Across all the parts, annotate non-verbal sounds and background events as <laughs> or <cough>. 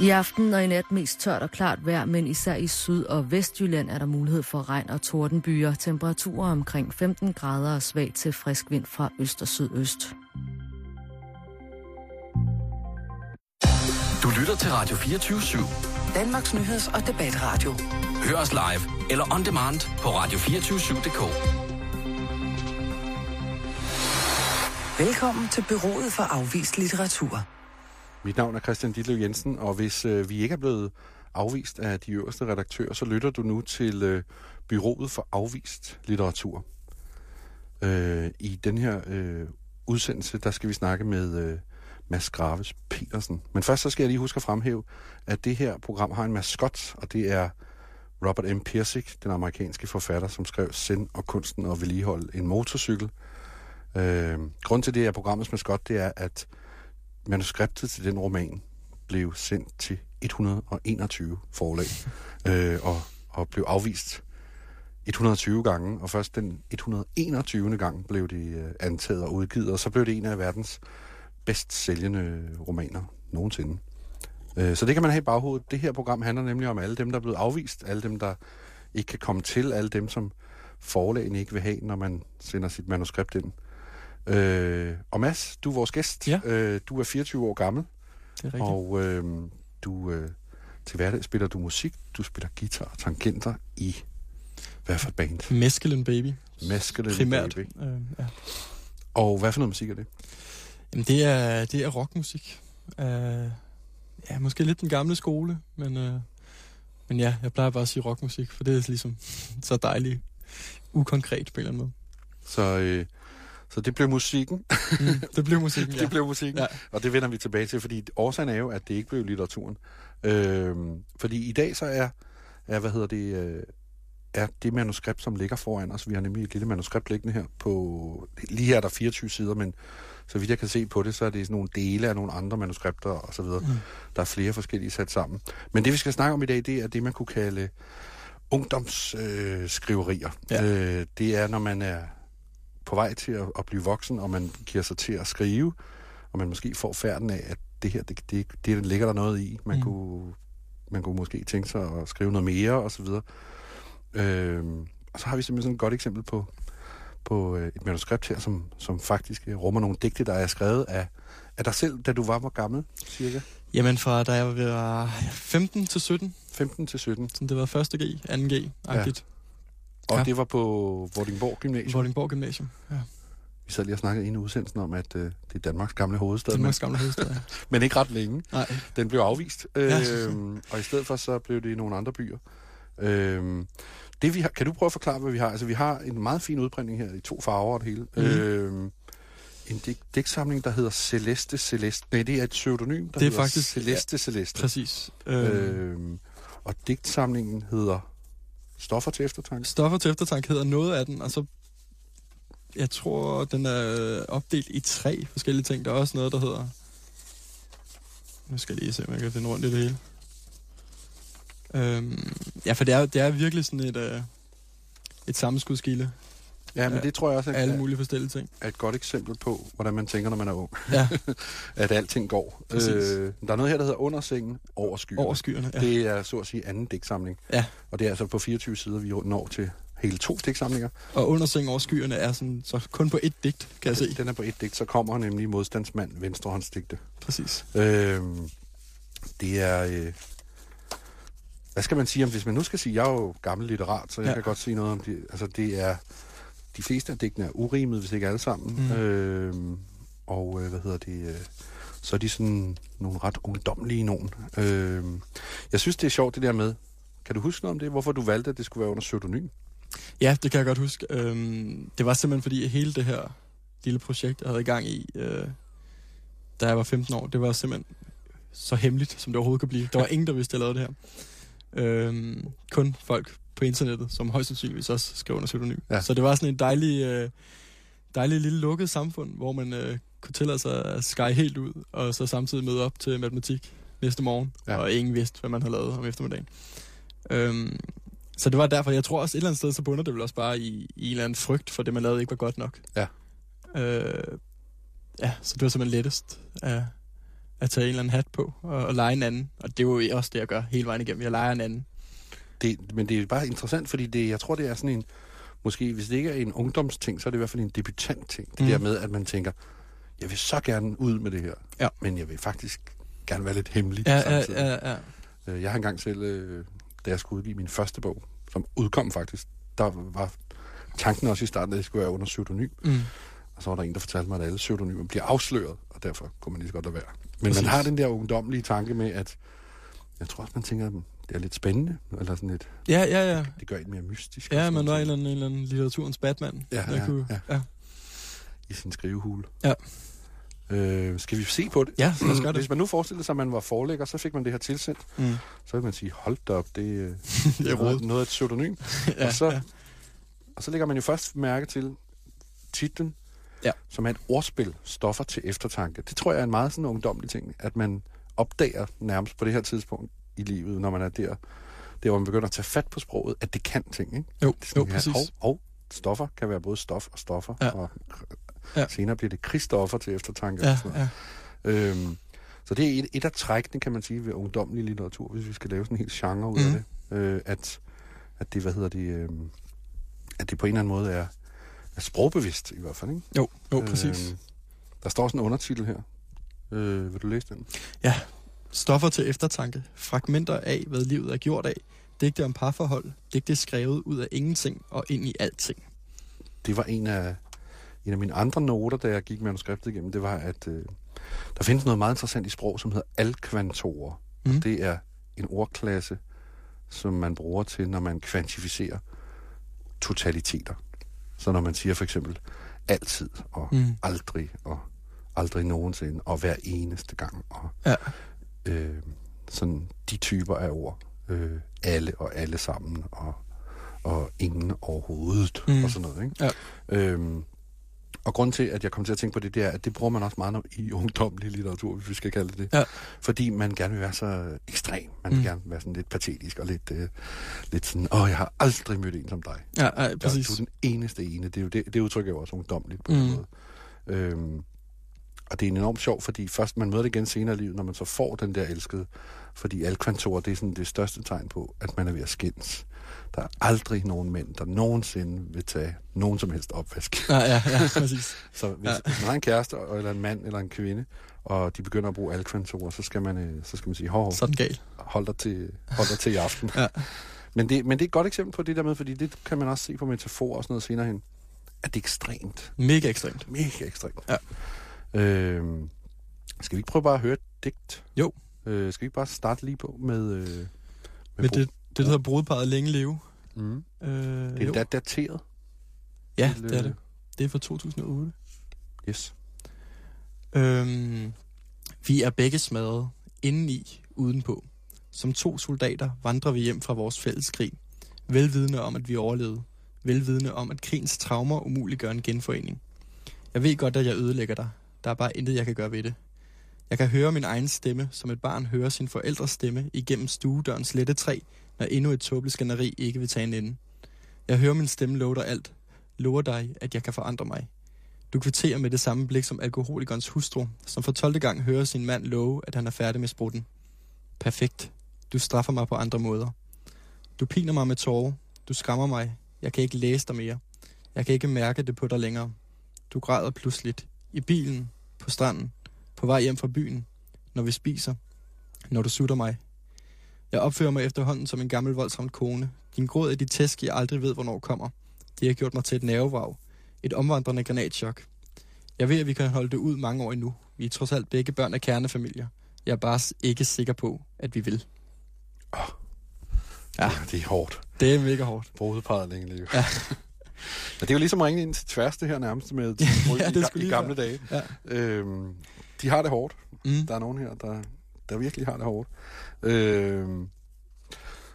I aften og i nat mest tørt og klart vejr, men især i Syd- og Vestjylland er der mulighed for regn og tordenbyer. Temperaturer omkring 15 grader og svag til frisk vind fra øst og sydøst. Du lytter til Radio 24 /7. Danmarks nyheds- og debatradio. Hør os live eller on demand på radio247.dk. Velkommen til Byrået for Afvist Litteratur. Mit navn er Christian Ditlev Jensen, og hvis øh, vi ikke er blevet afvist af de øverste redaktører, så lytter du nu til øh, Byrået for Afvist Litteratur. Øh, I den her øh, udsendelse, der skal vi snakke med øh, Mads Graves Petersen. Men først så skal jeg lige huske at fremhæve, at det her program har en maskot, og det er Robert M. Pirsig, den amerikanske forfatter, som skrev Sind og kunsten og vedligeholde en motorcykel. Øh, grund til det er programmets maskot, det er, at manuskriptet til den roman blev sendt til 121 forlag <laughs> øh, og, og blev afvist 120 gange, og først den 121. gang blev det øh, antaget og udgivet, og så blev det en af verdens bedst sælgende romaner nogensinde. Øh, så det kan man have i baghovedet. Det her program handler nemlig om alle dem, der er blevet afvist, alle dem, der ikke kan komme til, alle dem, som forlagene ikke vil have, når man sender sit manuskript ind. Øh, og Mads, du er vores gæst. Ja. Øh, du er 24 år gammel, Det er rigtigt. og øh, du øh, til hverdag spiller du musik, du spiller guitar og tangenter i hvad for et band? Mescaline Baby. Mescaline Primært. Baby. Øh, ja. Og hvad for noget musik er det? Jamen, det er, det er rockmusik. Øh, ja, måske lidt den gamle skole, men, øh, men ja, jeg plejer bare at sige rockmusik, for det er ligesom <laughs> så dejligt ukonkret på en eller anden måde. Så, øh, så det blev musikken. Mm, <laughs> det blev musikken, ja. det blev musikken. Ja. Og det vender vi tilbage til, fordi årsagen er jo, at det ikke blev litteraturen. Øh, fordi i dag så er, er hvad hedder det, øh, er det manuskript, som ligger foran os. Vi har nemlig et lille manuskript liggende her på... Lige her er der 24 sider, men så vidt jeg kan se på det, så er det sådan nogle dele af nogle andre manuskripter og så videre. Mm. Der er flere forskellige sat sammen. Men det, vi skal snakke om i dag, det er det, man kunne kalde ungdomsskriverier. Øh, skriverier. Ja. øh, det er, når man er på vej til at, at blive voksen, og man giver sig til at skrive, og man måske får færden af, at det her, det, det, det ligger der noget i. Man, mm. Kunne, man kunne måske tænke sig at skrive noget mere, og så videre. Øhm, og så har vi simpelthen sådan et godt eksempel på, på øh, et manuskript her, som, som faktisk øh, rummer nogle digte, der er skrevet af, af dig selv, da du var hvor gammel, cirka? Jamen, fra da jeg var 15 til 17, 15 til 17. så det var 1. G, 2. G-agtigt. Og Ja. det var på Vordingborg Gymnasium. Vordingborg Gymnasium. Ja. Vi sad lige og snakkede i en af udsendelsen om, at øh, det er Danmarks gamle hovedstad, Danmarks gamle hovedstad. ja. <laughs> men ikke ret længe. Nej. Den blev afvist, Ja. øhm, og i stedet for så blev det i nogle andre byer. Øhm, det vi har, kan du prøve at forklare, hvad vi har? Altså, vi har en meget fin udprintning her i to farver og det hele. Mhm. Øhm, en digt, digtsamling, der hedder Celeste Celeste. Nej, det er et pseudonym, der Det er hedder faktisk- Celeste Celeste. Præcis. Øh, Øhm, og digtsamlingen hedder Stoffer til eftertanke. Stoffer til eftertanke hedder noget af den, og så... Jeg tror, den er opdelt i tre forskellige ting. Der er også noget, der hedder... Nu skal jeg lige se, om jeg kan finde rundt i det hele. Øhm, ja, for det er, det er virkelig sådan et, øh, et sammenskudskilde Ja, men det tror jeg også af alle er, mulige forskellige ting. er et godt eksempel på, hvordan man tænker, når man er ung. Ja, <laughs> At alting går. Præcis. Øh, der er noget her, der hedder Under sengen, over skyerne. over skyerne. Ja. Det er så at sige anden digtsamling. Ja. Og det er altså på 24 sider, vi når til hele to digtsamlinger. Og under seng over skyerne er sådan, så kun på et digt, kan jeg se. Den er på et digt, så kommer nemlig modstandsmand venstrehåndsdigte. Præcis. Øhm, det er... Øh, hvad skal man sige om, hvis man nu skal sige, jeg er jo gammel litterat, så jeg. Ja. kan godt sige noget om det. Altså, det er... De fleste af digtene er urimet, hvis ikke alle sammen. Mm. Øhm, og øh, hvad hedder det... Øh, så er de sådan nogle ret ungdomlige nogen. Øhm, jeg synes, det er sjovt det der med... Kan du huske noget om det? Hvorfor du valgte, at det skulle være under pseudonym? Ja, det kan jeg godt huske. Øhm, det var simpelthen fordi, hele det her lille projekt, jeg havde i gang i, øh, da jeg var 15 år, det var simpelthen så hemmeligt, som det overhovedet kunne blive. Der var ingen, der vidste, at jeg lavede det her. Øhm, kun folk på internettet, som højst sandsynligvis også skrev under pseudonym. Ja. Så det var sådan en dejlig, øh, dejlig lille lukket samfund, hvor man øh, kunne tillade sig at skære helt ud, og så samtidig møde op til matematik næste morgen, Ja. og ingen vidste, hvad man havde lavet om eftermiddagen. Øhm, så det var derfor, jeg tror også et eller andet sted, så bunder det vel også bare i, i en eller anden frygt, for det man lavede ikke var godt nok. Ja. Øh, ja, så det var simpelthen lettest af, at tage en eller anden hat på og, og lege en anden. Og det er jo også det, jeg gør hele vejen igennem. Jeg leger en anden. Det, men det er bare interessant, fordi det, jeg tror, det er sådan en... Måske, hvis det ikke er en ungdomsting, så er det i hvert fald en debutant-ting. Det Mm. der med, at man tænker, jeg vil så gerne ud med det her, Ja. men jeg vil faktisk gerne være lidt hemmelig Ja, ja, samtidig. ja, ja. Øh, Jeg har engang selv, øh, da jeg skulle udgive min første bog, som udkom faktisk, der var tanken også i starten, at det skulle være under pseudonym. Mm. Og så var der en, der fortalte mig, at alle pseudonymer bliver afsløret, og derfor kunne man lige så godt lade være. Men Præcis. man har den der ungdomlige tanke med, at jeg tror også, man tænker, at det er lidt spændende, eller sådan lidt, Ja, ja, ja. det gør en mere mystisk. Ja, man var en eller, anden, en eller anden litteraturens Batman. Ja, der ja, kunne, ja. ja. i sin skrivehule. Ja. Øh, skal vi se på det? Ja, så lad os gøre det. Hvis man nu forestiller sig, at man var forlægger, så fik man det her tilsendt, Mm. så vil man sige, hold da op, det, øh, <laughs> Det er noget, noget af et pseudonym. <laughs> ja, og, så, ja. og så lægger man jo først mærke til titlen, Ja. som er et ordspil, stoffer til eftertanke. Det tror jeg er en meget sådan ungdomlig ting, at man opdager nærmest på det her tidspunkt i livet, når man er der, der hvor man begynder at tage fat på sproget, at det kan ting, ikke? Jo, Det sådan, jo, præcis. hov, hov, stoffer kan være både stof og stoffer, Ja. og Ja. senere bliver det krigsstoffer til eftertanke. Ja, og sådan noget. ja. Øhm, så det er et, et af trækkene, kan man sige, ved ungdomlig litteratur, hvis vi skal lave sådan en hel genre ud af Mhm. det. Øh, at, at det, hvad hedder det, øh, at det på en eller anden måde er, er sprogbevidst i hvert fald, ikke? Jo, jo, præcis. Øhm, der står sådan en undertitel her. Øh, vil du læse den? Stoffer til eftertanke. Fragmenter af, hvad livet er gjort af. Digte om parforhold. Digte skrevet ud af ingenting og ind i alting. Det var en af, en af mine andre noter, da jeg gik manuskriptet igennem, det var, at øh, der findes noget meget interessant i sprog, som hedder alkvantorer. Mm. Mm. Det er en ordklasse, som man bruger til, når man kvantificerer totaliteter. Så når man siger for eksempel altid og mm. aldrig og aldrig nogensinde og hver eneste gang og Ja. Øh, sådan de typer af ord. Øh, alle og alle sammen og, og ingen overhovedet Mm. og sådan noget. Ikke? Ja. Øhm, og grund til, at jeg kom til at tænke på det, det er, at det bruger man også meget i ungdomlig litteratur, hvis vi skal kalde det det. Ja. Fordi man gerne vil være så ekstrem. Man vil Mm. gerne være sådan lidt patetisk og lidt, øh, lidt sådan, åh, jeg har aldrig mødt en som dig. Ja, ja præcis. du er den eneste ene. Det, er jo det, det udtrykker jo også ungdomligt på. Mm. en måde. Øhm, og det er enormt sjovt, fordi først man møder det igen senere i livet, når man så får den der elskede. Fordi alkvantorer, det er sådan det største tegn på, at man er ved at skændes. Der er aldrig nogen mænd, der nogensinde vil tage nogen som helst opvask. Ja, ja, ja, præcis. <laughs> Så hvis, Ja. man har en kæreste, eller en mand, eller en kvinde, og de begynder at bruge alkvantorer, så skal man, øh, så skal man sige, hov, hov, Sådan galt. hold dig til, hold dig til i aften. <laughs> Ja. Men, det, men det er et godt eksempel på det der med, fordi det kan man også se på metafor og sådan noget senere hen, at det er ekstremt. Mega ekstremt. Mega ekstremt. Ja. Øhm, skal vi ikke prøve bare at høre et digt? Jo. Øh, skal vi ikke bare starte lige på med... Øh, med Bo- det, det der hedder brudparet længe leve. Mm. Øh, Det er jo. da dateret. Ja, til, det er øh, det. Det er fra 2008. Yes. Øhm, vi er begge smadret, indeni, udenpå. Som to soldater vandrer vi hjem fra vores fælles krig. Velvidende om, at vi overlevede. Velvidende om, at krigens traumer umuliggør en genforening. Jeg ved godt, at jeg ødelægger dig. Der er bare intet, jeg kan gøre ved det. Jeg kan høre min egen stemme, som et barn hører sin forældres stemme igennem stuedørens lette træ, når endnu et tåbeligt skænderi ikke vil tage en ende. Jeg hører min stemme love dig alt. Lover dig, at jeg kan forandre mig. Du kvitterer med det samme blik som alkoholikernes hustru, som for 12. gang hører sin mand love, at han er færdig med sprutten. Perfekt. Du straffer mig på andre måder. Du piner mig med tårer. Du skræmmer mig. Jeg kan ikke læse dig mere. Jeg kan ikke mærke det på dig længere. Du græder pludseligt. I bilen. På stranden. På vej hjem fra byen. Når vi spiser. Når du sutter mig. Jeg opfører mig efterhånden som en gammel voldsramt kone. Din gråd er de tæsk, jeg aldrig ved, hvornår kommer. Det har gjort mig til et nervevrag. Et omvandrende granatchok. Jeg ved, at vi kan holde det ud mange år endnu. Vi er trods alt begge børn af kernefamilier. Jeg er bare ikke sikker på, at vi vil. Ja, det er hårdt. Det er mega hårdt. Brudeparret længe leve. Ja. <laughs> Men det er jo ligesom at ringe ind til tværs det her nærmest med <laughs> Ja, i, det i lige gamle dage. Ja. Øhm, de har det hårdt. Mm. Der er nogen her, der, der virkelig har det hårdt. Øhm,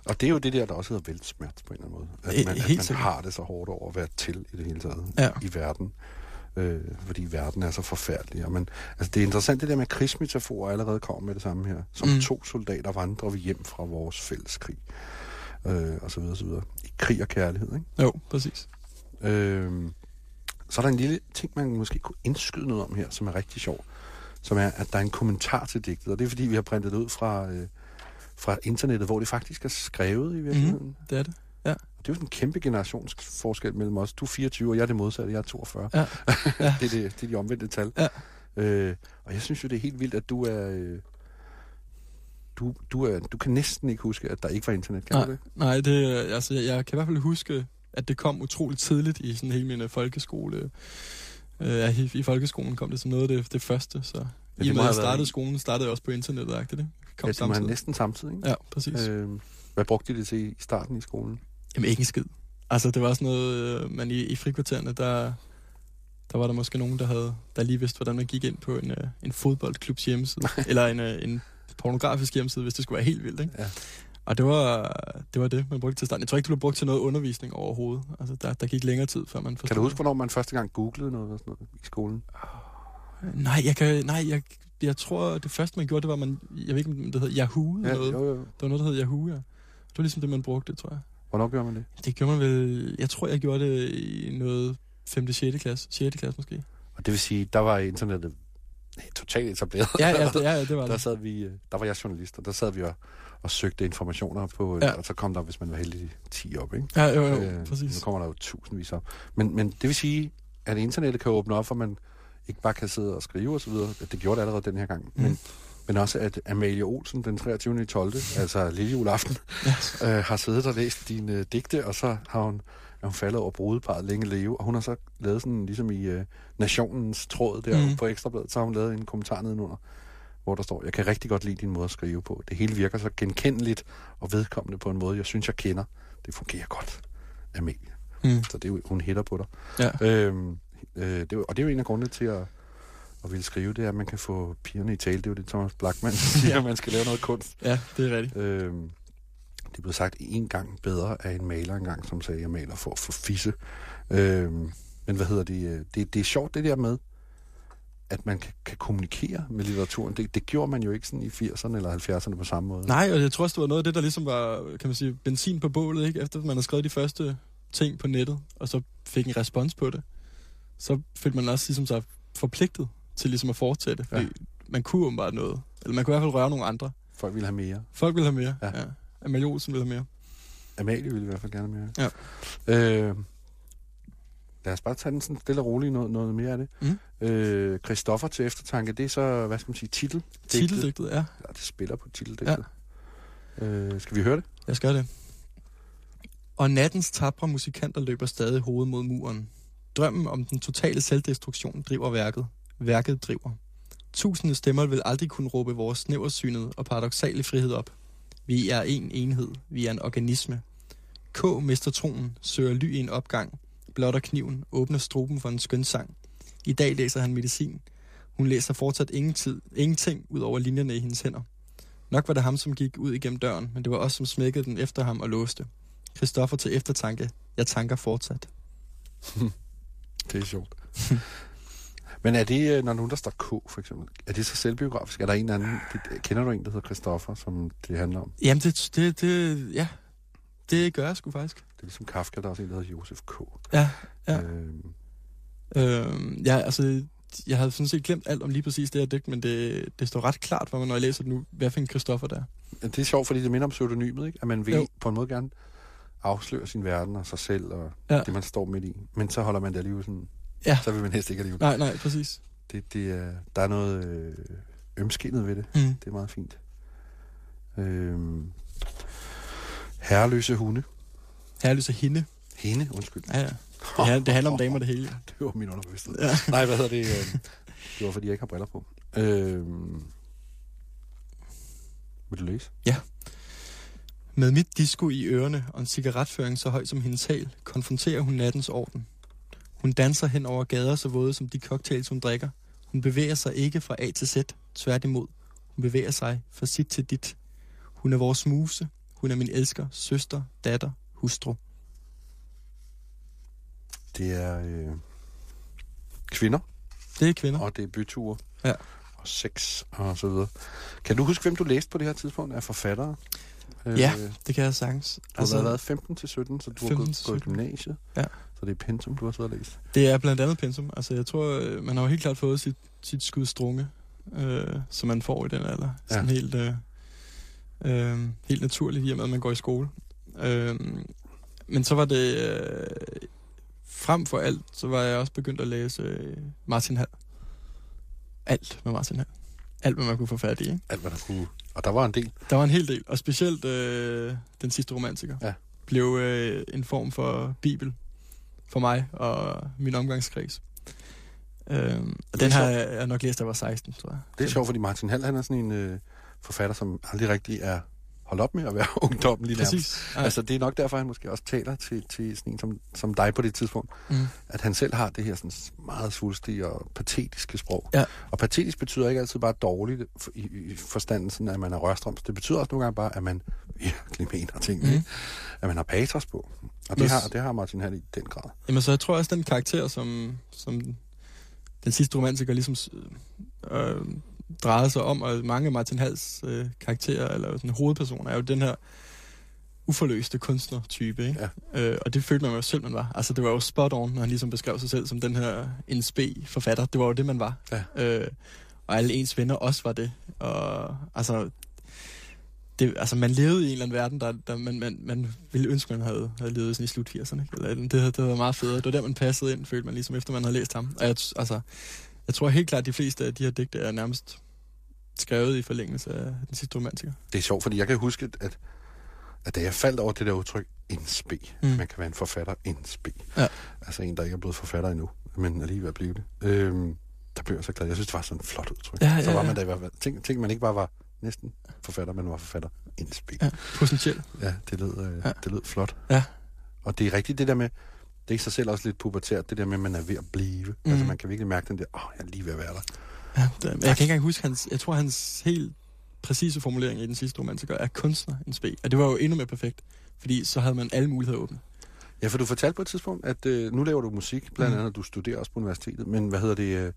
og det er jo det der, der også hedder væltsmert på en eller anden måde. At Helt- man, at helt man sikkert. har det så hårdt over at være til i det hele taget Ja. i verden. Øh, fordi verden er så forfærdelig. Og man, altså det er interessant det der med at krigsmetaforer allerede kommer med det samme her. Som Mm. to soldater vandrer vi hjem fra vores fælles krig. Øh, og så videre, så videre. I krig og kærlighed, ikke? Jo, præcis. Øhm, så er der en lille ting, man måske kunne indskyde noget om her, som er rigtig sjov. som er, at der er en kommentar til digtet, og det er fordi, vi har printet det ud fra, øh, fra internettet, hvor det faktisk er skrevet i virkeligheden. Mm. Det er det. Det er jo sådan en kæmpe generationsforskel mellem os. Du er 24, og jeg er det modsatte, jeg er 42. Ja. <laughs> Ja. det, er det, det er de omvendte tal. Ja. Øh, og jeg synes jo, det er helt vildt, at du er... Øh, du, du, er, du kan næsten ikke huske, at der ikke var internet, kan Nej. du det? Nej, det, altså, jeg, jeg kan i hvert fald huske, at det kom utroligt tidligt i sådan hele min øh, folkeskole. Øh, ja, i, I folkeskolen kom det som noget af det, det første, så det i og med, at jeg været startede i- skolen, startede jeg også på internettet, ikke? det kom Ja, det samtidig. næsten samtidig, ikke? Ja, præcis. Øh. Hvad brugte de det til i starten i skolen? Jamen ikke en skid. Altså, det var sådan noget, øh, man i, i frikvartererne, der, der var der måske nogen, der havde, der lige vidste, hvordan man gik ind på en, øh, en fodboldklubs hjemmeside, eller en, en pornografisk hjemmeside, hvis det skulle være helt vildt, ikke? Ja. Og det var, det var det, man brugte til starten. Jeg tror ikke, det blev brugt til noget undervisning overhovedet. Altså, der, der gik længere tid, før man forstod Kan du huske, hvornår man første gang googlede noget, og sådan noget i skolen? det. Nej, jeg, kan, nej jeg, jeg tror, det første, man gjorde, det var, man, jeg ved ikke, om det hed Yahoo eller Ja, noget. jo, jo. Det var noget, der hed Yahoo, ja. Det var ligesom det, man brugte, tror jeg. Hvornår gjorde man det? Det gjorde man vel... Jeg tror, jeg gjorde det i noget 5. 6. klasse. 6. klasse måske. Og det vil sige, der var internettet totalt etableret. Ja, ja, det, ja, det var <laughs> der det. sad vi, øh, der var jeg journalist, og der sad vi og, og søgte informationer på, Ja. og så kom der, hvis man var heldig, 10 op, ikke? Ja, jo, jo, Øh, præcis. Nu kommer der jo tusindvis op. Men, men det vil sige, at internettet kan åbne op, for man ikke bare kan sidde og skrive osv. Det gjorde det allerede den her gang. Mm. Men, men også, at Amalie Olsen den 23. 12., altså lille juleaften, Ja. <laughs> øh, har siddet og læst dine øh, digte, og så har hun, er hun faldet over brudeparet længe leve, og hun har så lavet sådan, ligesom i øh, Nationens tråd der mm. på Ekstrabladet, så har hun lavet en kommentar nedenunder, hvor der står, jeg kan rigtig godt lide din måde at skrive på. Det hele virker så genkendeligt og vedkommende på en måde, jeg synes, jeg kender. Det fungerer godt, Amalie. Mm. Så det er jo, hun hitter på dig. Ja. Øhm, øh, det er, og det er jo en af grundene til at, at ville skrive, det er, at man kan få pigerne i tale. Det er jo det, Thomas Blackman <laughs> siger, at man skal lave noget kunst. Ja, det er rigtigt. Øhm, det blevet sagt en gang bedre af en maler engang, som sagde, at jeg maler for at få fisse. Øhm, men hvad hedder det, øh, det? Det er sjovt det der med, at man kan, kan kommunikere med litteraturen. Det, det gjorde man jo ikke sådan i 80'erne eller 70'erne på samme måde. Nej, og jeg tror også, det var noget af det, der ligesom var, kan man sige, benzin på bålet, ikke? Efter man havde skrevet de første ting på nettet, og så fik en respons på det, så følte man også ligesom sig forpligtet til ligesom at fortsætte, fordi ja. man kunne åbenbart noget. Eller man kunne i hvert fald røre nogle andre. Folk ville have mere. Folk ville have mere. Ja. Ja. ja. Amalie Olsen ville have mere. Amalie ville i hvert fald gerne mere. Ja. Øh, lad os bare tage den sådan stille og roligt noget, noget mere af det. Mm. Øh, Christoffer til eftertanke, det er så, hvad skal man sige, titel? Titeldigtet, ja. Ja, det spiller på titeldigtet. Ja. Øh, skal vi høre det? Jeg skal det. Og nattens tabre musikanter løber stadig hovedet mod muren. Drømmen om den totale selvdestruktion driver værket. Værket driver. Tusinde stemmer vil aldrig kunne råbe vores snæversynede og paradoxale frihed op. Vi er en enhed. Vi er en organisme. K mister troen, søger ly i en opgang, blotter kniven, åbner struben for en skøn sang. I dag læser han medicin. Hun læser fortsat ingen tid, ingenting ud over linjerne i hendes hænder. Nok var det ham, som gik ud igennem døren, men det var os, som smækkede den efter ham og låste. Christoffer til eftertanke. Jeg tanker fortsat. <laughs> Det er sjovt. Men er det, øh, når nogen der står K, for eksempel, er det så selvbiografisk? Er der en anden, kender du en, der hedder Christoffer, som det handler om? Jamen, det, det, det, ja, det gør jeg sgu faktisk. Det er ligesom Kafka, der er også en, der hedder Josef K. Ja, ja. Øh, Øh, ja, altså, jeg havde sådan set glemt alt om lige præcis det her digt, men det, det står ret klart for mig, når jeg læser det nu, hvad for en Christoffer der er. det er sjovt, fordi det minder om pseudonymet, ikke? At man vil Jo. på en måde gerne afsløre sin verden og sig selv og Ja. ja. det, man står midt i. Men så holder man det alligevel sådan... Ja. Så vil man helst ikke alligevel. Nej, nej, præcis. Det, det er, der er noget øh, ømskindet ved det. Mm. Det er meget fint. Øh, herreløse hunde. Så hende. Hende, undskyld. Ja, ja. Det, handler, det handler om damer det hele. <laughs> Det var min underbevidsthed. Ja. <laughs> Nej, hvad hedder det? Øh, det var, fordi jeg ikke har briller på. Øh, vil du læse? Med mit disco i ørerne og en cigaretføring så høj som hendes hal, konfronterer hun nattens orden. Hun danser hen over gader så våde som de cocktails, hun drikker. Hun bevæger sig ikke fra A til Z, tværtimod. Hun bevæger sig fra sit til dit. Hun er vores muse. Hun er min elsker, søster, datter, hustru. Det er øh, kvinder, Det er kvinder. og det er byture. Ja. Og sex og så videre. Kan du huske, hvem du læste på det her tidspunkt af forfattere? Ja, Øh, det kan jeg sagtens. Du har været 15 til 17, så du har 15 gået, 17. gymnasiet. Ja. Så det er pensum, du har siddet og læst. Det er blandt andet pensum. Altså, jeg tror, øh, man har jo helt klart fået sit, sit skud strunge øh, som man får i den alder. Ja. Sådan helt, øh, øh, helt naturligt, i og med, at man går i skole. Øh, men så var det... Øh, frem for alt, så var jeg også begyndt at læse øh, Martin Hall. Alt med Martin Hall. Alt, hvad man kunne få fat i. Ikke? Alt, hvad der kunne... Og der var en del. Der var en hel del, og specielt øh, Den sidste romantiker. Ja. Blev øh, en form for bibel for mig og min omgangskreds. Øhm, og den har jeg, jeg nok læst, da jeg var 16, tror jeg. Det er sjovt, fordi Martin Hall, han er sådan en øh, forfatter, som aldrig rigtig er holdt op med at være <laughs> ungdommen lige nærmest. Præcis. Ja. Altså, det er nok derfor, han måske også taler til, til sådan en som, som dig på det tidspunkt. mm. At han selv har det her sådan meget svulstige og patetiske sprog. Ja. Og patetisk betyder ikke altid bare dårligt i, i forstanden, sådan, at man er rørstrøms. Det betyder også nogle gange bare, at man virkelig mener ting. Mm. At man har patos på. Og det Yes. har, det har Martin Hall i den grad. Jamen, så jeg tror også, den karakter, som, som den sidste romantiker ligesom øh, drejede sig om, og mange af Martin Hals øh, karakterer, eller sådan, hovedpersoner, er jo den her uforløste kunstnertype, ikke? Ja. Øh, og det følte man jo selv, man var. Altså, det var jo spot on, når han ligesom beskrev sig selv som den her NSB-forfatter. Det var jo det, man var. Ja. Øh, og alle ens venner også var det. Og altså, det, altså man levede i en eller anden verden, der, der man, man, man ville ønske, man havde, havde levet sådan i slut 80'erne. Ikke? Eller, det, det var meget federe. Det var der, man passede ind, følte man ligesom, efter man havde læst ham. Og jeg, altså, jeg tror helt klart, at de fleste af de her digte er nærmest skrevet i forlængelse af den sidste romantiker. Det er sjovt, fordi jeg kan huske, at, at da jeg faldt over det der udtryk, en spe. Mm. Man kan være en forfatter, en spe. Ja. Altså en, der ikke er blevet forfatter endnu, men alligevel blevet det. Øhm, der blev jeg så glad. Jeg synes, det var sådan et flot udtryk. Ja, så ja, var ja. man da i hvert fald... Tænk, tænk, man ikke bare var næsten forfatter, men var forfatter, en spe. Ja, potentielt. Ja, det lød, øh, ja. det lød flot. Ja. Og det er rigtigt det der med, det er i sig selv også lidt pubertært, det der med, at man er ved at blive. Mm. Altså man kan virkelig mærke den der, åh, oh, jeg er lige ved at være der. Ja, det, jeg kan ikke engang huske hans... Jeg tror, hans helt præcise formulering i den sidste romantiker er kunstner en spe. Og det var jo endnu mere perfekt. Fordi så havde man alle muligheder åbne. Ja, for du fortalte på et tidspunkt, at øh, nu laver du musik, blandt Mhm. andet, og du studerer også på universitetet, men hvad hedder det, øh,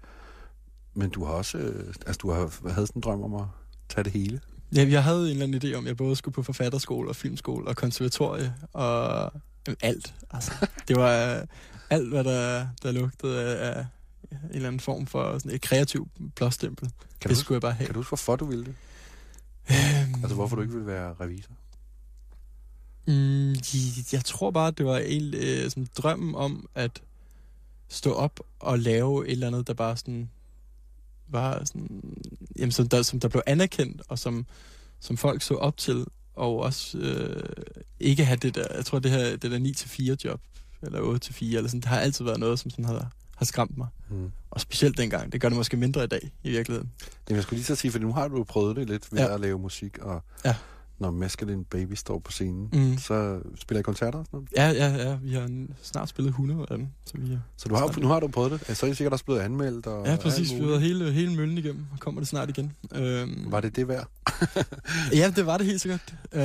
men du har også, øh, altså du har havde sådan en drøm om at tage det hele. Ja, jeg havde en eller anden idé om, at jeg både skulle på forfatterskole og filmskole og konservatorie og jamen, alt. Altså, det var øh, alt, hvad der, der lugtede af, af en eller anden form for sådan et kreativt blåstempel. Kan Det du, skulle jeg bare have. kan du huske, hvorfor du ville det? Øhm, Altså hvorfor du ikke ville være revisor? Mm, jeg tror bare, det var en øh, sådan drømmen om at stå op og lave et eller andet, der bare sådan var sådan, jamen, som, der, som der blev anerkendt, og som, som folk så op til, og også øh, ikke have det der, jeg tror det her, det der 9-4 job, eller 8-4, eller sådan, det har altid været noget, som sådan har, har skræmt mig. Mm. Og specielt dengang. Det gør det måske mindre i dag, i virkeligheden. Jamen, jeg skulle lige så sige, for nu har du prøvet det lidt ved ja. at lave musik, og Ja. Når Masculine Baby står på scenen, Mm. så spiller I koncerter og sådan noget. Ja, ja, ja, vi har snart spillet 100 af dem, så vi har Så du har, nu har du prøvet det. Så er I sikkert også blevet anmeldt. Og Ja, præcis. Vi har hele, hele møllen igennem, og kommer det snart igen. Øhm, Var det det værd? <laughs> Ja, det var det helt sikkert. Øh,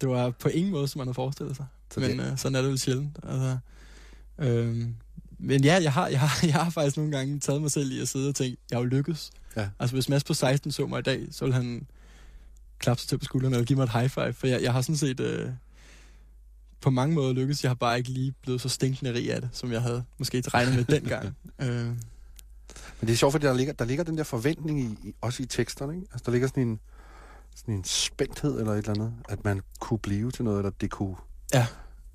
det var på ingen måde, som man havde forestillet sig. Så men det- øh, sådan er det vel sjældent. Altså, øh, men ja, jeg har, jeg, har, jeg har faktisk nogle gange taget mig selv i at sidde og tænke, jeg har jo lykkes. Ja. Altså, hvis Mads på 16 så mig i dag, så ville han klappe sig til på skulderen eller give mig et high five. For jeg, jeg har sådan set øh, på mange måder lykkes. Jeg har bare ikke lige blevet så stinkende rig af det, som jeg havde måske regnet med dengang. <laughs> øh, Men det er sjovt, fordi der ligger, der ligger den der forventning i, i, også i teksterne. Ikke? Altså, der ligger sådan en, sådan en spændthed eller et eller andet, at man kunne blive til noget, eller det kunne... Ja.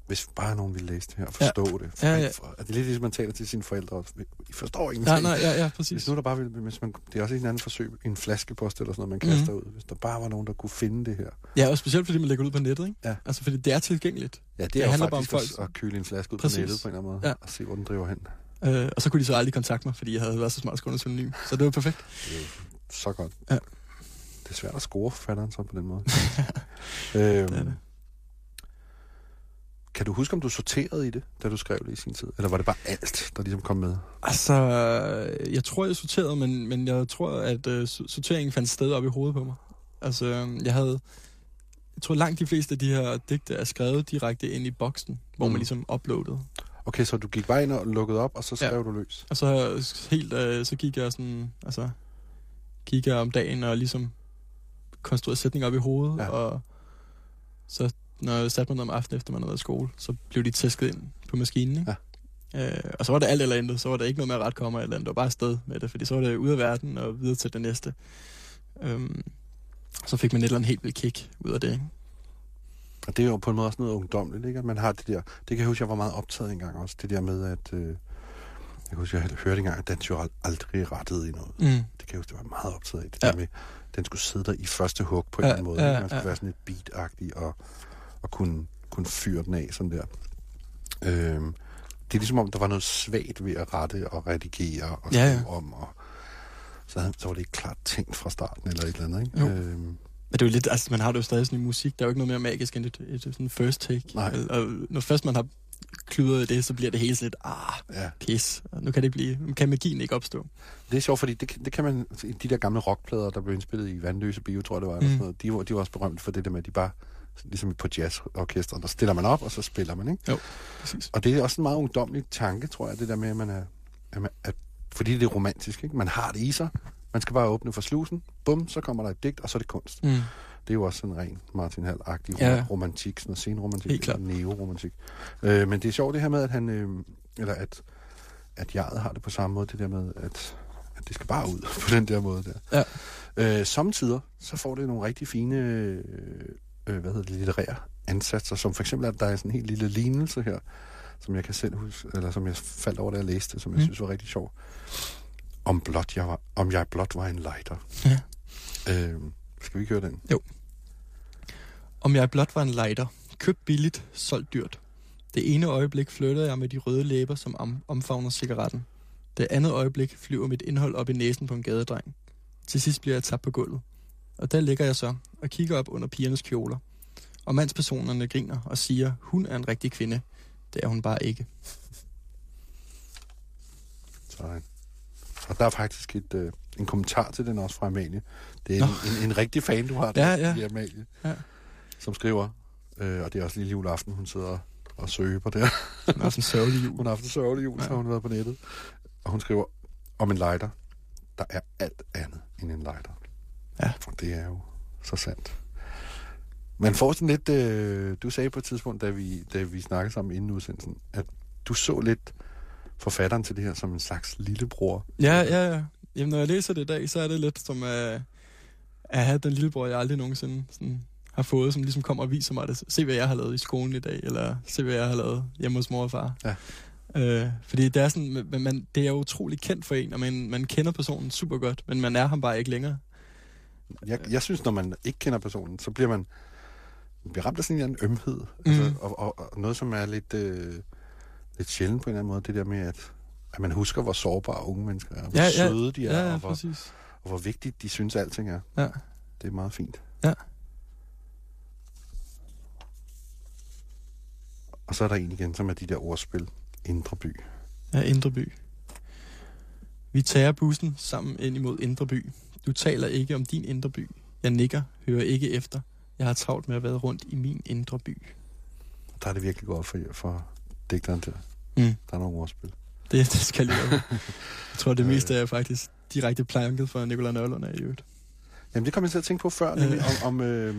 Hvis bare nogen ville læse det her og forstå ja. det. For, Ja, ja. For, det er lidt ligesom, man taler til sine forældre. I forstår ja, ingenting. nej, ja, ja, Hvis præcis. nu der bare ville, hvis man, det er også en anden forsøg, en flaskepost eller sådan noget, man kaster ud. Hvis der bare var nogen, der kunne finde det her. Ja, og specielt fordi man lægger ud på nettet, ikke? Ja. Altså, fordi det er tilgængeligt. Ja, det, Det er jo handler bare om folk- at, køle en flaske ud Præcis. på nettet på en eller anden måde. Ja. Og se, hvor den driver hen. Øh, og så kunne de så aldrig kontakte mig, fordi jeg havde været så smart at skrive synonym. Så det var perfekt. Det så godt. Ja. Det er svært at score forfatteren så på den måde. <laughs> øhm, Det er det. Kan du huske, om du sorterede i det, da du skrev det i sin tid? Eller var det bare alt, der ligesom kom med? Altså, jeg tror, jeg sorterede, men, men jeg tror, at uh, sorteringen fandt sted op i hovedet på mig. Altså, jeg havde... Jeg tror, langt de fleste af de her digte er skrevet direkte ind i boksen, hvor Mm. man ligesom uploadede. Okay, så du gik bare ind og lukkede op, og så skrev Ja. du løs? Og så helt, uh, så gik jeg sådan, altså, gik jeg om dagen og ligesom konstruerede sætninger op i hovedet, Ja. og så når jeg satte mig ned om aftenen, efter man havde været i skole, så blev de tæsket ind på maskinen, ikke? Øh, og så var det alt eller intet. Så var der ikke noget med at ret komme eller andet. Det var bare afsted med det, fordi så var det ud af verden og videre til det næste. Øhm, så fik man et eller andet helt vildt kick ud af det. Ikke? Og det er jo på en måde også noget ungdomligt, ikke? At man har det der... Det kan jeg huske, jeg var meget optaget engang også. Det der med, at... Øh, jeg kan huske, jeg hørte engang, at den jo aldrig rettede i noget. Mm. Det kan jeg huske, det var meget optaget af. Det Ja. der med, den skulle sidde der i første hug på en Ja, måde. ja, ikke? Man skulle ja. være sådan lidt beat og, og kunne, kunne fyre den af sådan der. Øhm, det er ligesom om, der var noget svagt ved at rette og redigere og Ja, skrive ja. om. Og, så, så var det ikke klart tænkt fra starten eller et eller andet, ikke? Jo. Øhm, Men det er jo lidt, altså man har det jo stadig sådan i musik, der er jo ikke noget mere magisk end et, et, et sådan first take. Nej. Og, og når først man har kludret det, så bliver det hele sådan lidt, ah, ja. pis. Og Nu kan det blive, kan magien ikke opstå. Det er sjovt, fordi det, det kan man... De der gamle rockplader, der blev indspillet i Vandløse Bio, tror jeg det var, mm. Mm. sådan noget, de, var, de var også berømt for det der med, at de bare... Ligesom på jazzorkester, der stiller man op, og så spiller man, ikke? Jo, præcis. Og det er også en meget ungdomlig tanke, tror jeg, det der med, at man er... At man, at, fordi det er romantisk, ikke? Man har det i sig. Man skal bare åbne for slusen. Bum, så kommer der et digt, og så er det kunst. Mm. Det er jo også sådan ren Martin Hall-agtig Ja. romantik, sådan noget senromantik, Helt klart. neo-romantik. Øh, men det er sjovt det her med, at han, øh, eller at, at Jarret har det på samme måde, det der med, at, at det skal bare ud <laughs> på den der måde der. Ja. Øh, samtidig, så får det nogle rigtig fine, øh, øh, hvad hedder det, litterære ansatser, som for eksempel, at der er sådan en helt lille lignelse her, som jeg kan selv huske, eller som jeg faldt over, da jeg læste, som jeg Mm. synes var rigtig sjov. Om, blot jeg var, om jeg blot var en lighter. Ja. Øh, skal vi ikke høre den? Om jeg blot var en lighter, købt billigt, solgt dyrt. Det ene øjeblik flyttede jeg med de røde læber, som om, omfavner cigaretten. Det andet øjeblik flyver mit indhold op i næsen på en gadedreng. Til sidst bliver jeg tabt på gulvet. Og der ligger jeg så og kigger op under pigernes kjoler. Og mandspersonerne griner og siger, hun er en rigtig kvinde. Det er hun bare ikke. Sådan. Og der er faktisk et, øh, en kommentar til den også fra Amalie. Det er Nå. en, en, en rigtig fan, du har der, Ja, ja. i Amalie, Ja. som skriver, øh, og det er også lille juleaften, hun sidder og, på der. Hun har sådan en sørgelig jul. Hun har haft en sørgelig jul, ja. så Ja. har hun været på nettet. Og hun skriver om en lighter. Der er alt andet end en lighter. Ja. Det er jo så sandt. Man får sådan lidt... Øh, du sagde på et tidspunkt, da vi, da vi snakkede sammen inden udsendelsen, at du så lidt forfatteren til det her som en slags lillebror. Ja, ja, ja. Jamen, når jeg læser det i dag, så er det lidt som at, at have den lillebror, jeg aldrig nogensinde sådan, har fået, som ligesom kommer og viser mig det. Se, hvad jeg har lavet i skolen i dag, eller se, hvad jeg har lavet hjemme hos mor og far. Ja. Øh, fordi det er sådan, man, man, det er utrolig kendt for en, og man, man kender personen super godt, men man er ham bare ikke længere. Jeg, jeg synes, når man ikke kender personen, så bliver man, bliver ramt af sådan en eller anden ømhed. Mm. Altså, og, og, og noget, som er lidt, øh, lidt sjældent på en eller anden måde, det der med, at, at man husker, hvor sårbare unge mennesker er, hvor Ja, ja. søde de er, Ja, ja, og, hvor, præcis. og hvor vigtigt de synes, alting er. Ja. Det er meget fint. Ja. Og så er der en igen, som er de der ordspil. Indre by. Ja, Indre By. Vi tager bussen sammen ind imod Indre By. Du taler ikke om din Indre By. Jeg nikker, hører ikke efter. Jeg har travlt med at være rundt i min Indre By. Der er det virkelig godt for, for digteren til. Mm. Der er nogle ordspil. Det, det skal jeg lige <laughs> Jeg tror, det meste er faktisk direkte planket for Nicolai Nørlund af i øvrigt. Jamen, det kom jeg til at tænke på før, nemlig Øh. om, om, øh,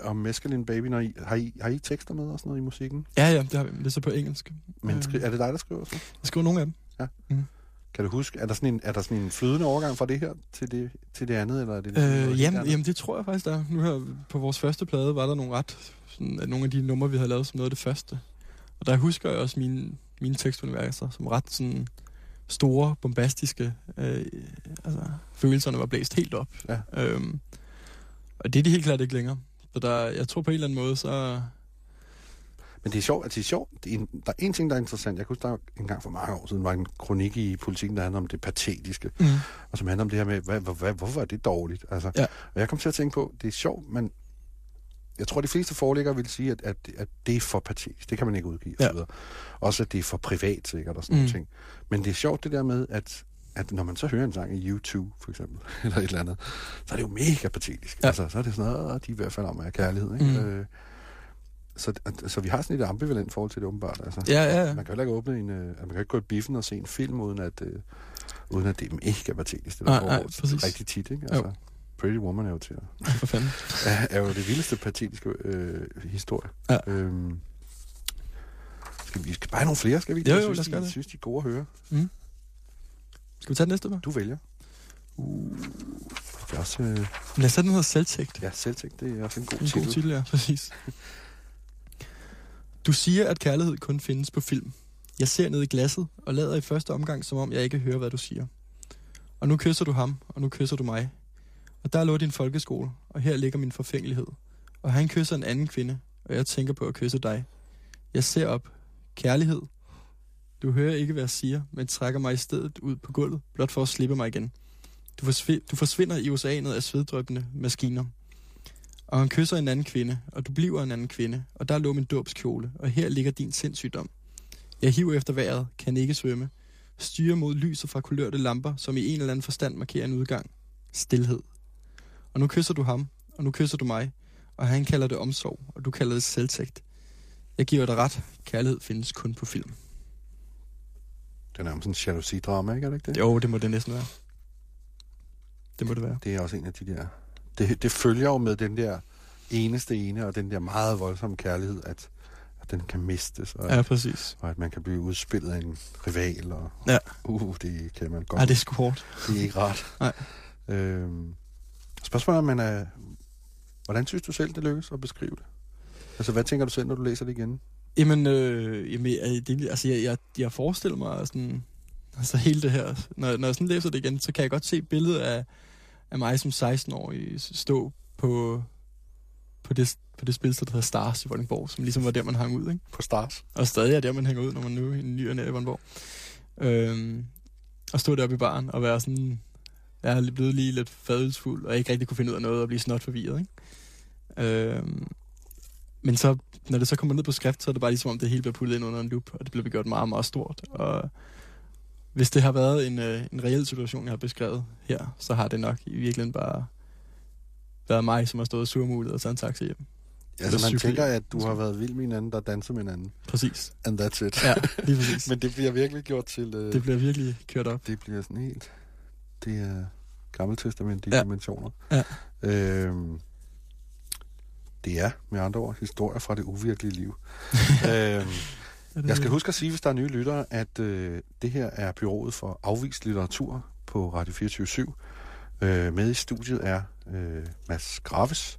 om Mescaline Baby. Når I, har, I, har I tekster med og sådan noget i musikken? Ja, ja, det har vi. Det er så på engelsk. Men Øh. skri, er det dig, der skriver så? Jeg skriver nogle af dem. Kan du huske, er der sådan en, er der sådan en flydende overgang fra det her til det, til det andet? Eller er det Øh, noget helt jamen, andet? jamen, det tror jeg faktisk, der er. Nu her på vores første plade var der nogle ret... Sådan, nogle af de numre, vi havde lavet som noget af det første. Og der husker jeg også mine, mine tekstuniverser som ret sådan store, bombastiske. Øh, altså, følelserne var blæst helt op. Ja. Øhm, og det er de helt klart ikke længere. Så der, jeg tror på en eller anden måde, så... Men det er sjovt, at det er sjovt. Det er en, der er en ting, der er interessant. Jeg kan huske, der en gang for mange år siden var en kronik i politikken, der handler om det patetiske. Mm. Og som handler om det her med, hvad, hvad, hvad, hvorfor er det dårligt? Altså, Ja. Og jeg kom til at tænke på, det er sjovt, men jeg tror, de fleste forlæggere vil sige, at, at, at det er for patetisk. Det kan man ikke udgive. Ja. Og så videre. Også at det er for privat, sikkert, og sådan mm. Nogle ting. Men det er sjovt det der med, at, at når man så hører en sang i YouTube, for eksempel, <laughs> eller et eller andet, så er det jo mega patetisk. Ja. Ja. Altså, så er det sådan noget, "Åh, de er i hvert fald om af kærlighed. Ikke? Mm. Øh, så, så vi har sådan et ambivalent forhold til det åbenbart. Altså. Ja, ja, ja. Man kan heller ikke åbne en, øh, man kan ikke gå i biffen og se en film, uden at, øh, uden at det er mega patetisk. Det der Nej, foregår nej, præcis. rigtig tit, ikke? Altså, Pretty Woman er jo til For fanden. <laughs> er, er jo det vildeste patetiske øh, historie. Ja. Øhm, Skal vi, skal bare have nogle flere, skal vi? Jo, Jeg jo, synes, lad os gøre det. Jeg synes, de er gode at høre. Skal vi tage den næste, hva'? Du vælger. Uh. Det er også, øh, Lad os tage den hedder selvtægt. ja, selvtægt, det er også en god En titel. god titel, ja, præcis. <laughs> Du siger, at kærlighed kun findes på film. Jeg ser ned i glasset og lader i første omgang, som om jeg ikke hører, hvad du siger. Og nu kysser du ham, og nu kysser du mig. Og der lå din folkeskole, og her ligger min forfængelighed. Og han kysser en anden kvinde, og jeg tænker på at kysse dig. Jeg ser op. Kærlighed. Du hører ikke, hvad jeg siger, men trækker mig i stedet ud på gulvet, blot for at slippe mig igen. Du, forsvi- du forsvinder i oceanet af sveddrøbende maskiner. Og han kysser en anden kvinde, og du bliver en anden kvinde, og der lå min dåbskjole, og her ligger din sindssygdom. Jeg hiver efter vejret, kan ikke svømme. Styrer mod lyset fra kulørte lamper, som i en eller anden forstand markerer en udgang. Stilhed. Og nu kysser du ham, og nu kysser du mig, og han kalder det omsorg, og du kalder det selvtægt. Jeg giver dig ret. Kærlighed findes kun på film. Det er nærmest en jalousi-drama, ikke? Er det ikke det? Jo, det må det næsten være. Det må det være. Det er også en af de der... Det, det følger jo med den der eneste ene, og den der meget voldsomme kærlighed, at, at den kan mistes, og, Ja, præcis. og at man kan blive udspillet af en rival, og Ja. uh, det kan man godt. Ej, det er sgu hårdt. det er ikke rart. Nej. Øhm, spørgsmålet er, men, er, hvordan synes du selv, det lykkes at beskrive det? Altså, hvad tænker du selv, når du læser det igen? Jamen, øh, jamen det, altså, jeg, jeg, jeg forestiller mig sådan, altså hele det her, når, når jeg sådan læser det igen, så kan jeg godt se billedet af, af mig som 16-årig stå på, på, det, på det spilsted, der hedder Stars i Vordingborg, som ligesom var der, man hang ud, ikke? På Stars? Og stadig er der, man hænger ud, når man nu er i ny og i Vordingborg. Øhm, og stå deroppe i baren og være sådan, jeg er blevet lige lidt fadelsfuld, og ikke rigtig kunne finde ud af noget og blive snot forvirret, ikke? Øhm, men så, når det så kommer ned på skrift, så er det bare ligesom om, det hele bliver puttet ind under en lup, og det bliver gjort meget, meget stort. Og hvis det har været en, øh, en reel situation, jeg har beskrevet her, så har det nok i virkeligheden bare været mig, som har stået surmulet og taget en taxa hjem. Altså, man tænker, at du har været vild med en anden, der danser med en anden. Præcis. And that's it. Ja, lige præcis. <laughs> Men det bliver virkelig gjort til... Øh, det bliver virkelig kørt op. det bliver sådan helt... Det er gammeltestamentlige Ja. ja. dimensioner. Ja. Øhm, det er med andre ord historier fra det uvirkelige liv. <laughs> øhm, jeg skal huske at sige, hvis der er nye lyttere, at øh, det her er byrådet for afvist litteratur på Radio 24 øh, Med i studiet er øh, Mads Graves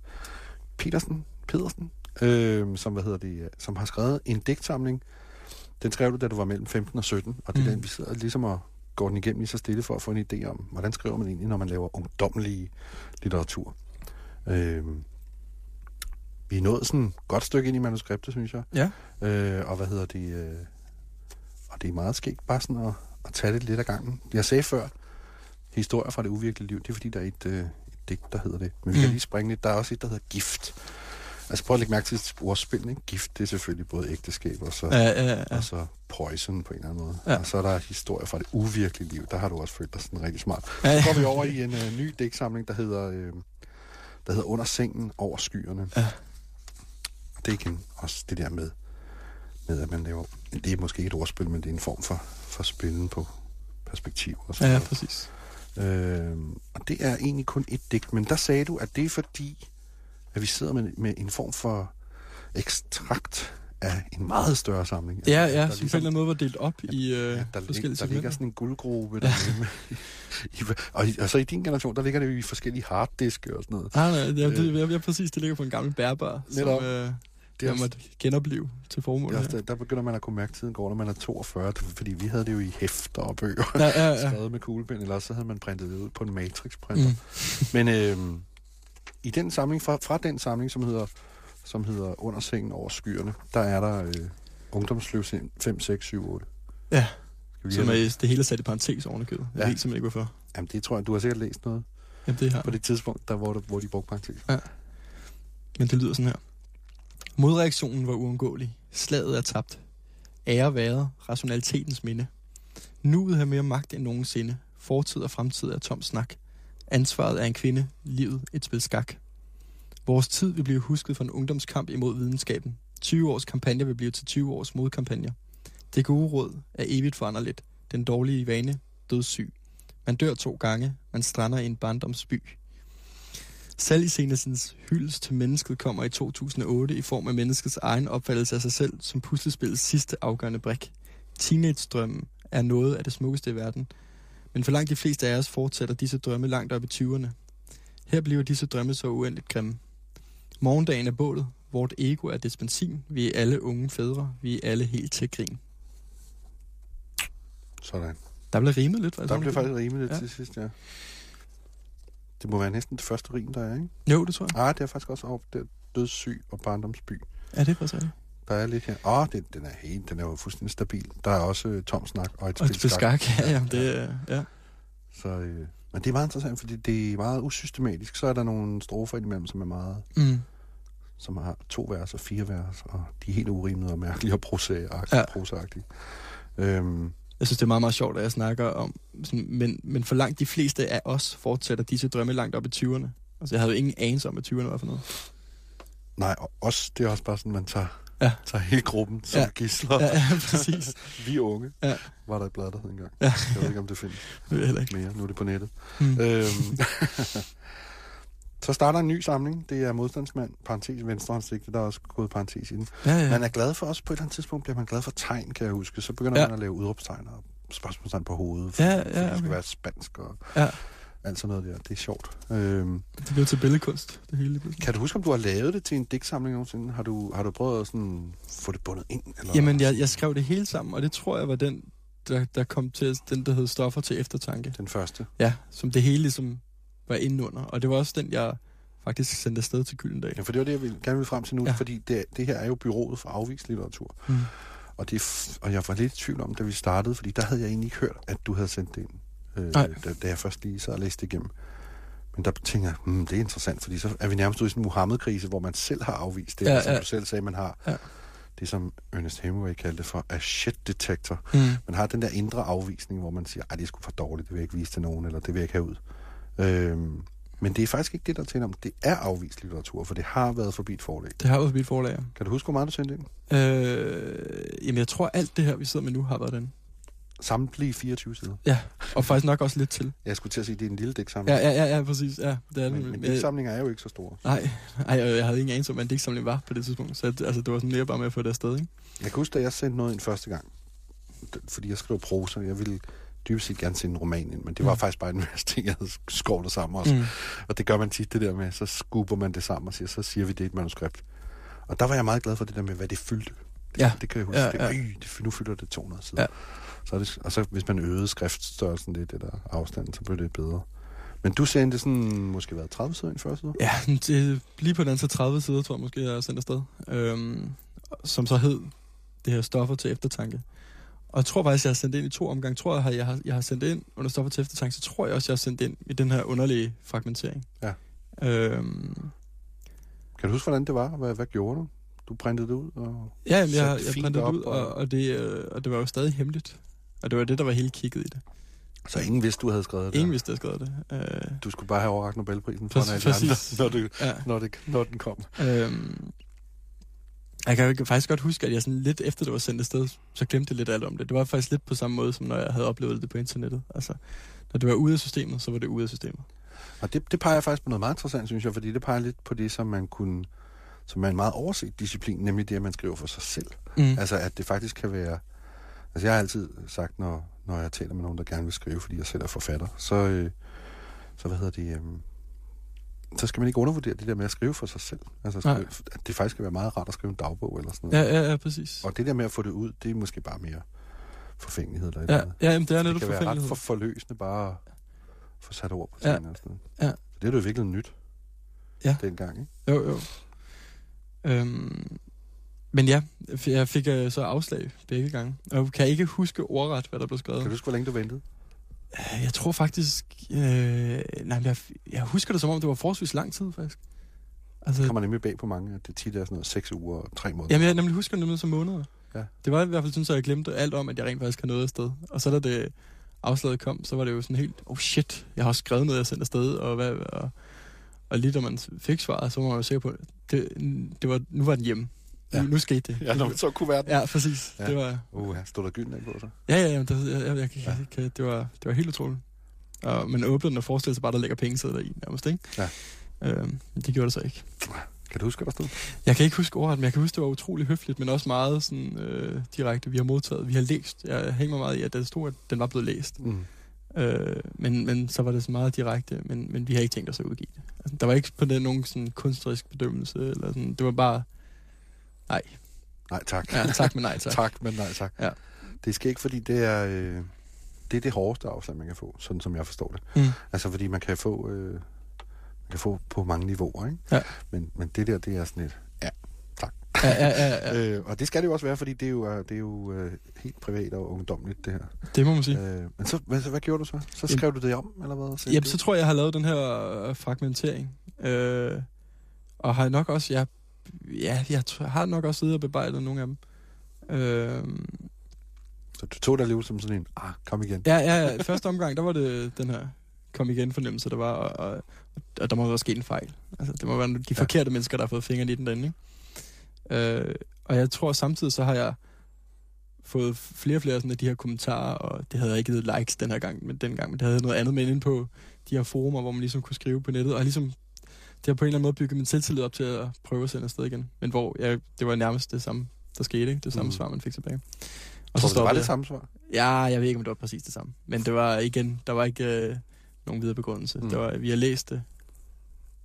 Petersen, Pedersen, øh, som, hvad hedder det, som har skrevet en digtsamling. Den skrev du, da du var mellem 15 og 17, og det er Mm. den, vi sidder ligesom og går den igennem lige så stille for at få en idé om, hvordan skriver man egentlig, når man laver ungdomlige litteratur. Øh, vi er nået sådan et godt stykke ind i manuskriptet, synes jeg. Ja. Øh, og hvad hedder det? Øh, og det er meget skægt bare sådan at, at tage det lidt af gangen. Jeg sagde før, historier fra det uvirkelige liv, det er fordi, der er et, øh, et digt, der hedder det. Men vi kan Mm. lige springe lidt. Der er også et, der hedder gift. Altså prøv at lægge mærke til ordspil, ikke? Gift, det er selvfølgelig både ægteskab og så, Ja, ja, ja. og så poison på en eller anden måde. Ja. Og så er der historier fra det uvirkelige liv. Der har du også følt dig sådan rigtig smart. ja, Så går vi over i en øh, ny digtsamling, der hedder, øh, der hedder Under sengen over skyerne. Ja. Det er igen også det der med, med at man laver... Det er måske ikke et ordspil, men det er en form for, for spillen på perspektiv. Og så ja, ja, præcis. Øh, og det er egentlig kun et digt, men der sagde du, at det er fordi, at vi sidder med, med en form for ekstrakt af en meget større samling. Ja, Altså, ja, der som på en eller anden måde var delt op i øh, Ja, der, lig, forskellige der ligger sådan en guldgruppe der med, i, og, og så i din generation, der ligger det jo i forskellige harddiske og sådan noget. Nej, nej, det, Øh. det, det, præcis, det ligger på en gammel bærbar, som Netop. øh, Det er jeg måtte genopleve til formålet. også, der, der begynder man at kunne mærke, at tiden går, når man er 42, fordi vi havde det jo i hæfter og bøger, Ja, ja, ja. skrevet med kuglepen, eller så havde man printet det ud på en matrixprinter. Mm. Men øh, i den samling, fra, fra den samling, som hedder, som hedder Under sengen over skyerne, der er der øh, ungdomsløv 5, 6, 7, 8. Ja, Som er, det hele sat i parentes oven i købet. Jeg Ja. ved simpelthen ikke, hvorfor. Jamen, det tror jeg, du har sikkert læst noget Jamen, det her. på det tidspunkt, der, hvor, der, hvor de brugte parentes. Men det lyder sådan her. Modreaktionen var uundgåelig. Slaget er tabt. Ære været, rationalitetens minde. Nuet har mere magt end nogensinde. Fortid og fremtid er tom snak. Ansvaret er en kvinde, livet et spil skak. Vores tid vil blive husket for en ungdomskamp imod videnskaben. 20 års kampagne vil blive til 20 års modkampagner. Det gode råd er evigt foranderligt. Den dårlige vane dødssyg. Man dør to gange. Man strander i en barndomsby. Selviscenesens hyldest til mennesket kommer i 2008 i form af menneskets egen opfattelse af sig selv som puslespillets sidste afgørende brik. Teenage-drømmen er noget af det smukkeste i verden, men for langt de fleste af os fortsætter disse drømme langt op i 20'erne. Her bliver disse drømme så uendeligt grimme. Morgendagen er bålet, vort ego er dets benzin, vi er alle unge fædre, vi er alle helt til grin. Sådan. Der blev rimet lidt. Der blev faktisk rimeligt Ja. ja. til sidst, ja. Det må være næsten det første rim, der er, ikke? Jo, det tror jeg. Ah, det er faktisk også op der dødssyg og barndomsby. Er det faktisk rigtigt? Der er lidt her. Åh, oh, den, den er helt, den er jo fuldstændig stabil. Der er også øh, tom snak og et Og spil, skak. ja, jamen, det er... Ja. Så, øh, men det er meget interessant, fordi det er meget usystematisk. Så er der nogle strofer indimellem, som er meget, Mm. som har to vers og fire vers, og de er helt urimede og mærkelige og. Ja. Ja. prosaagtige. Øhm, Jeg synes, det er meget, meget sjovt, at jeg snakker om... Sådan, men, men for langt de fleste af os fortsætter disse drømme langt op i 20'erne. Altså, jeg havde jo ingen anelse om, hvad 20'erne var for noget. nej, og også, det er også bare sådan, man tager, Ja. tager hele gruppen som Ja. gisler. Ja, ja præcis. <laughs> Vi unge, Ja. var der et blad, der hed engang. Ja. Jeg ved ikke, om det findes <laughs> Det heller ikke. mere. Nu er det på nettet. Mm. Øhm, <laughs> så starter en ny samling. Det er modstandsmand, parentes venstrehåndsdigte, der er også gået parentes i den. Ja, ja. Man er glad for også på et eller andet tidspunkt, bliver man glad for tegn, kan jeg huske. Så begynder Ja. man at lave udråbstegn og spørgsmålstegn på hovedet. Ja, ja, fordi det okay. skal være spansk og Ja. alt sådan noget der. Det er sjovt. Øhm, Det blev til billedkunst, det hele. kan du huske, om du har lavet det til en digtsamling nogensinde? Har du, har du prøvet at sådan, få det bundet ind? Eller? Jamen, jeg, jeg skrev det hele sammen, og det tror jeg var den, der, der kom til, den der hed Stoffer til eftertanke. Den første. Ja, som det hele ligesom var indenunder. Og det var også den, jeg faktisk sendte afsted til Gyldendal. Ja, for det var det, jeg vil, gerne vil frem til nu, Ja. fordi det, det her er jo byrået for afvist litteratur. Mm. Og, det, og jeg var lidt i tvivl om, da vi startede, fordi der havde jeg egentlig ikke hørt, at du havde sendt det ind, øh, da, da jeg først lige så og læste det igennem. Men der tænker jeg, hmm, det er interessant, fordi så er vi nærmest ude i sådan en Muhammed-krise, hvor man selv har afvist det, Ja, ja, som ja. du selv sagde, man har. Ja. Det som Ernest Hemingway kaldte for a shit detector. Mm. Man har den der indre afvisning, hvor man siger, at det er sgu for dårligt, det vil jeg ikke vise til nogen, eller det vil jeg ikke have ud. Øhm, men det er faktisk ikke det, der er tale om. Det er afvist litteratur, for det har været forbi et forlæg. Det har været mit forlag. Kan du huske, hvor meget du sendte ind? Øh, jamen, jeg tror, alt det her, vi sidder med nu, har været den. Samtlige 24 sider. Ja, og faktisk nok også lidt til. Jeg skulle til at sige, at det er en lille digtsamling. Ja, ja, ja, ja præcis. Ja, det er men, men Øh, digtsamlinger er jo ikke så store. Nej, nej, jeg, havde ingen anelse om, hvad en digtsamling var på det tidspunkt. Så altså, det var sådan mere bare med at få det afsted, ikke? Jeg kan huske, da jeg sendte noget ind første gang, fordi jeg skrev prosa, jeg ville dybest set gerne sende en roman ind, men det var Mm. faktisk bare en masse ting, jeg havde skovlet sammen også. Mm. Og det gør man tit, det der med, så skuber man det sammen og siger, så siger vi, det er et manuskript. Og der var jeg meget glad for det der med, hvad det fyldte. Det, Ja. det kan jeg huske. Ja, Ja. Det, øh, det, nu fylder det 200 sider. Ja. Så det, og så hvis man øgede skriftstørrelsen lidt, eller afstanden, så blev det bedre. Men du sendte sådan, måske været 30 sider ind før side? Ja, det, lige på den så 30 sider, tror jeg måske, jeg har sendt afsted. Øhm, som så hed det her stoffer til eftertanke. Og jeg tror faktisk, jeg har sendt ind i to omgange. Tror jeg, jeg har, jeg har sendt ind under stoffer til eftertanke, så tror jeg også, jeg har sendt ind i den her underlige fragmentering. Ja. Øhm, Kan du huske, hvordan det var? Hvad, hvad gjorde du? Du printede det ud? Og... ja, jamen, jeg, jeg printede det ud, og, og- det, øh, og det var jo stadig hemmeligt. Og det var det, der var hele kigget i det. Så ingen vidste, du havde skrevet det? Ingen vidste, at jeg skrev det. Øh, Du skulle bare have overragt Nobelprisen for Præcis- andre, når, det, ja. når, det, når den kom. Øhm, jeg kan jo faktisk godt huske, at jeg sådan lidt efter det var sendt afsted, så glemte jeg lidt alt om det. Det var faktisk lidt på samme måde, som når jeg havde oplevet det på internettet. Altså, når det var ude af systemet, så var det ude af systemet. Og det, det peger faktisk på noget meget interessant, synes jeg, fordi det peger lidt på det, som man kunne som er en meget overset disciplin, nemlig det, at man skriver for sig selv. Mm. Altså, at det faktisk kan være... Altså, jeg har altid sagt, når, når jeg taler med nogen, der gerne vil skrive, fordi jeg selv er forfatter, så, øh, så hvad hedder det... Øh, så skal man ikke undervurdere det der med at skrive for sig selv. Altså, skrive, at det faktisk kan være meget rart at skrive en dagbog eller sådan noget. Ja, ja, ja, præcis. Og det der med at få det ud, det er måske bare mere forfængelighed eller Ja, eller ja jamen, det er det netop kan være ret forfængelighed. for forløsende bare at få sat ord på Ja. tingene og sådan noget. Ja. Så det er jo virkelig nyt. Ja. Dengang, ikke? Jo, jo. Øhm, men ja, jeg fik uh, så afslag begge gange. Og kan ikke huske ordret, hvad der blev skrevet. Kan du huske, hvor længe du ventede? Øh, Jeg tror faktisk... Øh, nej, jeg, jeg husker det som om, det var forholdsvis lang tid, faktisk. Altså, Det kommer nemlig bag på mange, at det tit er sådan noget seks uger og tre måneder. Jamen, jeg nemlig husker det nemlig som måneder. Ja. Det var i hvert fald, synes jeg, jeg glemte alt om, at jeg rent faktisk har noget afsted. Og så da det afslaget kom, så var det jo sådan helt, oh shit, jeg har også skrevet noget, jeg sendte afsted, og, hvad, og, og lige da man fik svaret, så var man jo sikker på, det, det var, nu var den hjemme. Ja. Ja. Nu, nu skete det. Ja, så kunne være den. Ja, præcis. Ja. Ja. Det var, Uh, stod der gylden på så? ja, ja, ja, det, jeg, jeg, jeg, jeg, jeg, det, var, det var helt utroligt. Og man åbnede den og forestillede sig bare, der ligger pengesedler i nærmest, ikke? Ja. Øh, det gjorde det så ikke. Kan du huske, hvad der stod? Jeg kan ikke huske ordet, men jeg kan huske, det var utrolig høfligt, men også meget sådan, øh, direkte. Vi har modtaget, vi har læst. Jeg hænger mig meget i, at det stod, at den var blevet læst. Mm. Øh, men, men så var det så meget direkte, men, men vi har ikke tænkt os at udgive det. Altså, der var ikke på det nogen sådan kunstnerisk bedømmelse, eller sådan. det var bare, nej, Nej, tak. ja, tak, men nej tak. <laughs> tak, men nej tak. Ja. Det skal ikke, fordi det er, øh, det er det hårdeste afslag, man kan få, sådan som jeg forstår det. Mm. Altså, fordi man kan få, øh, man kan få på mange niveauer, ikke? Ja. Men, men det der, det er sådan et, ja, tak. Ja, ja, ja, ja. <laughs> Øh, og det skal det jo også være, fordi det er jo, øh, det er jo øh, helt privat og ungdomligt, det her. Det må man sige. Øh, men så, hvad, hvad gjorde du så? Så Jamen- skrev du det om, eller hvad? Sendte Jamen, du? så tror jeg, jeg har lavet den her øh, fragmentering. Øh, og har nok også, ja, ja, jeg har nok også siddet og bearbejdet nogle af dem. Øh, så du tog dig alligevel som sådan en, ah, kom igen. ja, ja, ja, første omgang, der var det den her kom igen fornemmelse, der var, og, og, og der må være sket en fejl. Altså, det må være de forkerte mennesker, der har fået fingrene i den derinde, ikke? Øh, og jeg tror samtidig, så har jeg fået flere og flere sådan af de her kommentarer, og det havde jeg ikke givet likes den her gang, men den gang, men det havde noget andet med inde på de her forumer, hvor man ligesom kunne skrive på nettet, og ligesom, det har på en eller anden måde bygget min selvtillid op til at prøve at sende afsted igen. Men hvor jeg, det var nærmest det samme, der skete, ikke? Det samme Mm. svar, man fik tilbage. Og så det var det samme svar? Ja, jeg ved ikke, om det var præcis det samme. Men det var igen, der var ikke øh, nogen videre begrundelse. Mm. Det var, vi har læst det.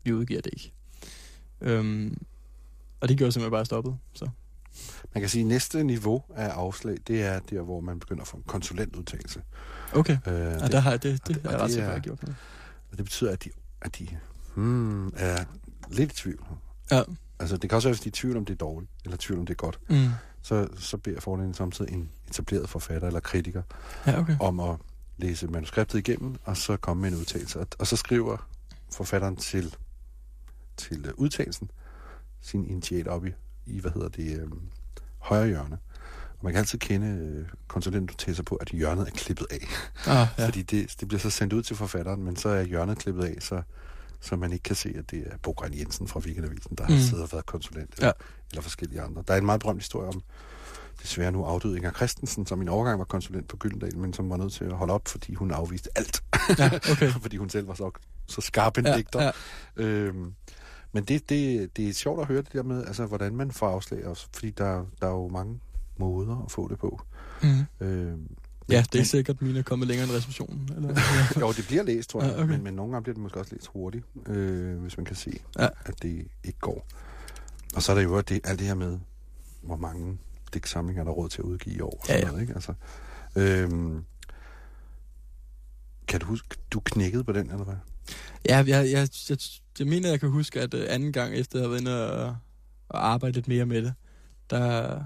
Vi udgiver det ikke. Øhm, og det gjorde simpelthen bare stoppet. Så. Man kan sige, at næste niveau af afslag, det er der, hvor man begynder at få en konsulentudtalelse. Okay. Øh, Ja, det, der har jeg, det, det og er ret det sikker på, er- at jeg gjort og det betyder, at de, at de hmm, er lidt i tvivl. Ja. Altså, det kan også være, hvis de er i tvivl om, det er dårligt, eller tvivl om, det er godt. Mm. Så, så beder forlægen samtidig en etableret forfatter eller kritiker Ja, okay. om at læse manuskriptet igennem, og så komme med en udtalelse. Og, og så skriver forfatteren til, til øh, udtalelsen sin initiat op i, i hvad hedder det, øh, højre hjørne. Og man kan altid kende øh, konsulentudtalelser på, at hjørnet er klippet af. Ah, ja. Fordi det, det bliver så sendt ud til forfatteren, men så er hjørnet klippet af, så, så man ikke kan se, at det er Bo Grøn Jensen fra Weekendavisen, der har Mm. siddet og været konsulent, eller, Ja. eller forskellige andre. Der er en meget berømt historie om, desværre nu afdøde Inger Christensen, som i en overgang var konsulent på Gyldendal, men som var nødt til at holde op, fordi hun afviste alt. ja, okay. <laughs> fordi hun selv var så, så skarp en Ja, digter. ja. Øhm, men det, det, det er sjovt at høre det der med, altså, hvordan man får afslag også, fordi der, der er jo mange måder at få det på. Mm. Øhm, Ja, det er sikkert, at mine er kommet længere end receptionen. Eller? <laughs> jo, det bliver læst, tror jeg, Ja, okay. men, men nogle gange bliver det måske også læst hurtigt, øh, hvis man kan se, Ja. at det ikke går. Og så er der jo det, alt det her med, hvor mange digtsamlinger er der råd til at udgive i år. Og Ja, sådan ja. Noget, ikke? Altså, øhm, kan du huske, du knækkede på den, eller hvad? Ja, jeg, jeg, jeg, jeg mener, jeg kan huske, at øh, anden gang efter, jeg havde været inde og, og arbejde lidt mere med det, der,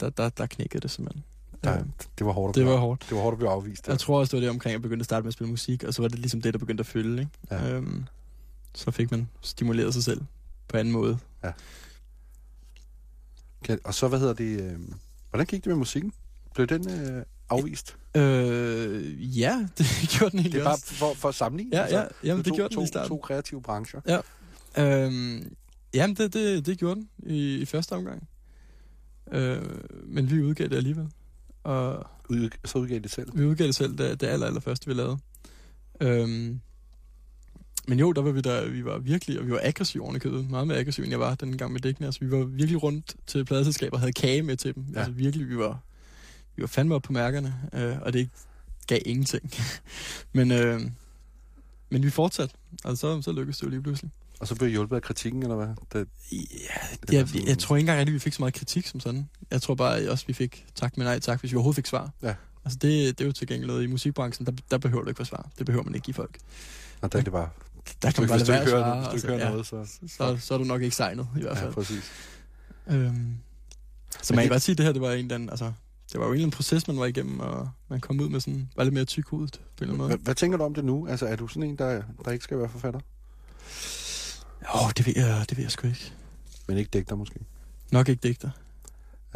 der, der, der knækkede det simpelthen. Der, Øh, det var hårdt det var hårdt. Det var hårdt at blive afvist. Jeg tror også, det var det omkring, at jeg begyndte at starte med at spille musik, og så var det ligesom det, der begyndte at følge. Ikke? Ja. Øhm, så fik man stimuleret sig selv på anden måde. Kan, og så, hvad hedder det, øh, hvordan gik det med musikken? Blev den øh, afvist? Øh, ja, <laughs> det gjorde den egentlig Det er bare for, for at sammenligne. Ja, ja, jamen, det to, gjorde den i starten. To kreative brancher. Øhm, jamen, det, det, det gjorde den i, i første omgang. Øh, men vi udgav det alligevel. Og Ud, så udgav det selv. vi udgav det selv, det, det aller, aller første, vi lavede. Øhm, men jo, der var vi der, vi var virkelig, og vi var aggressive i købet. Meget mere aggressive, end jeg var den gang med dækkene. Altså, vi var virkelig rundt til pladeselskaber og havde kage med til dem. Ja. Altså virkelig, vi var, vi var fandme op på mærkerne, øh, og det gav ingenting. <laughs> men, øh, men vi fortsatte, og så, så lykkedes det jo lige pludselig. Og så blev I hjulpet af kritikken, eller hvad? Det, Ja, Det var jeg, sådan- jeg tror ikke engang rigtig, vi fik så meget kritik som sådan. Jeg tror bare at også, vi fik tak med nej tak, hvis vi overhovedet fik svar. Ja. Altså det, det er jo til gengæld noget i musikbranchen, der, der behøver du ikke få svar. Det behøver man ikke give folk. og der er det bare... Der kan man bare lade være at hvis du svare. ikke hører altså, noget, så... ja, så, så er du nok ikke signet, i hvert Ja, fald. præcis. øhm, så Men man kan godt sige, at det her det var en eller anden, altså, det var jo en eller anden proces, man var igennem, og man kom ud med sådan, var lidt mere tyk hud på en eller anden måde. Hvad, hvad tænker du om det nu? Altså, er du sådan en, der, der ikke skal være forfatter? Åh, oh, det, ved jeg, det ved jeg sgu ikke. Men ikke digter, måske? Nok ikke digter.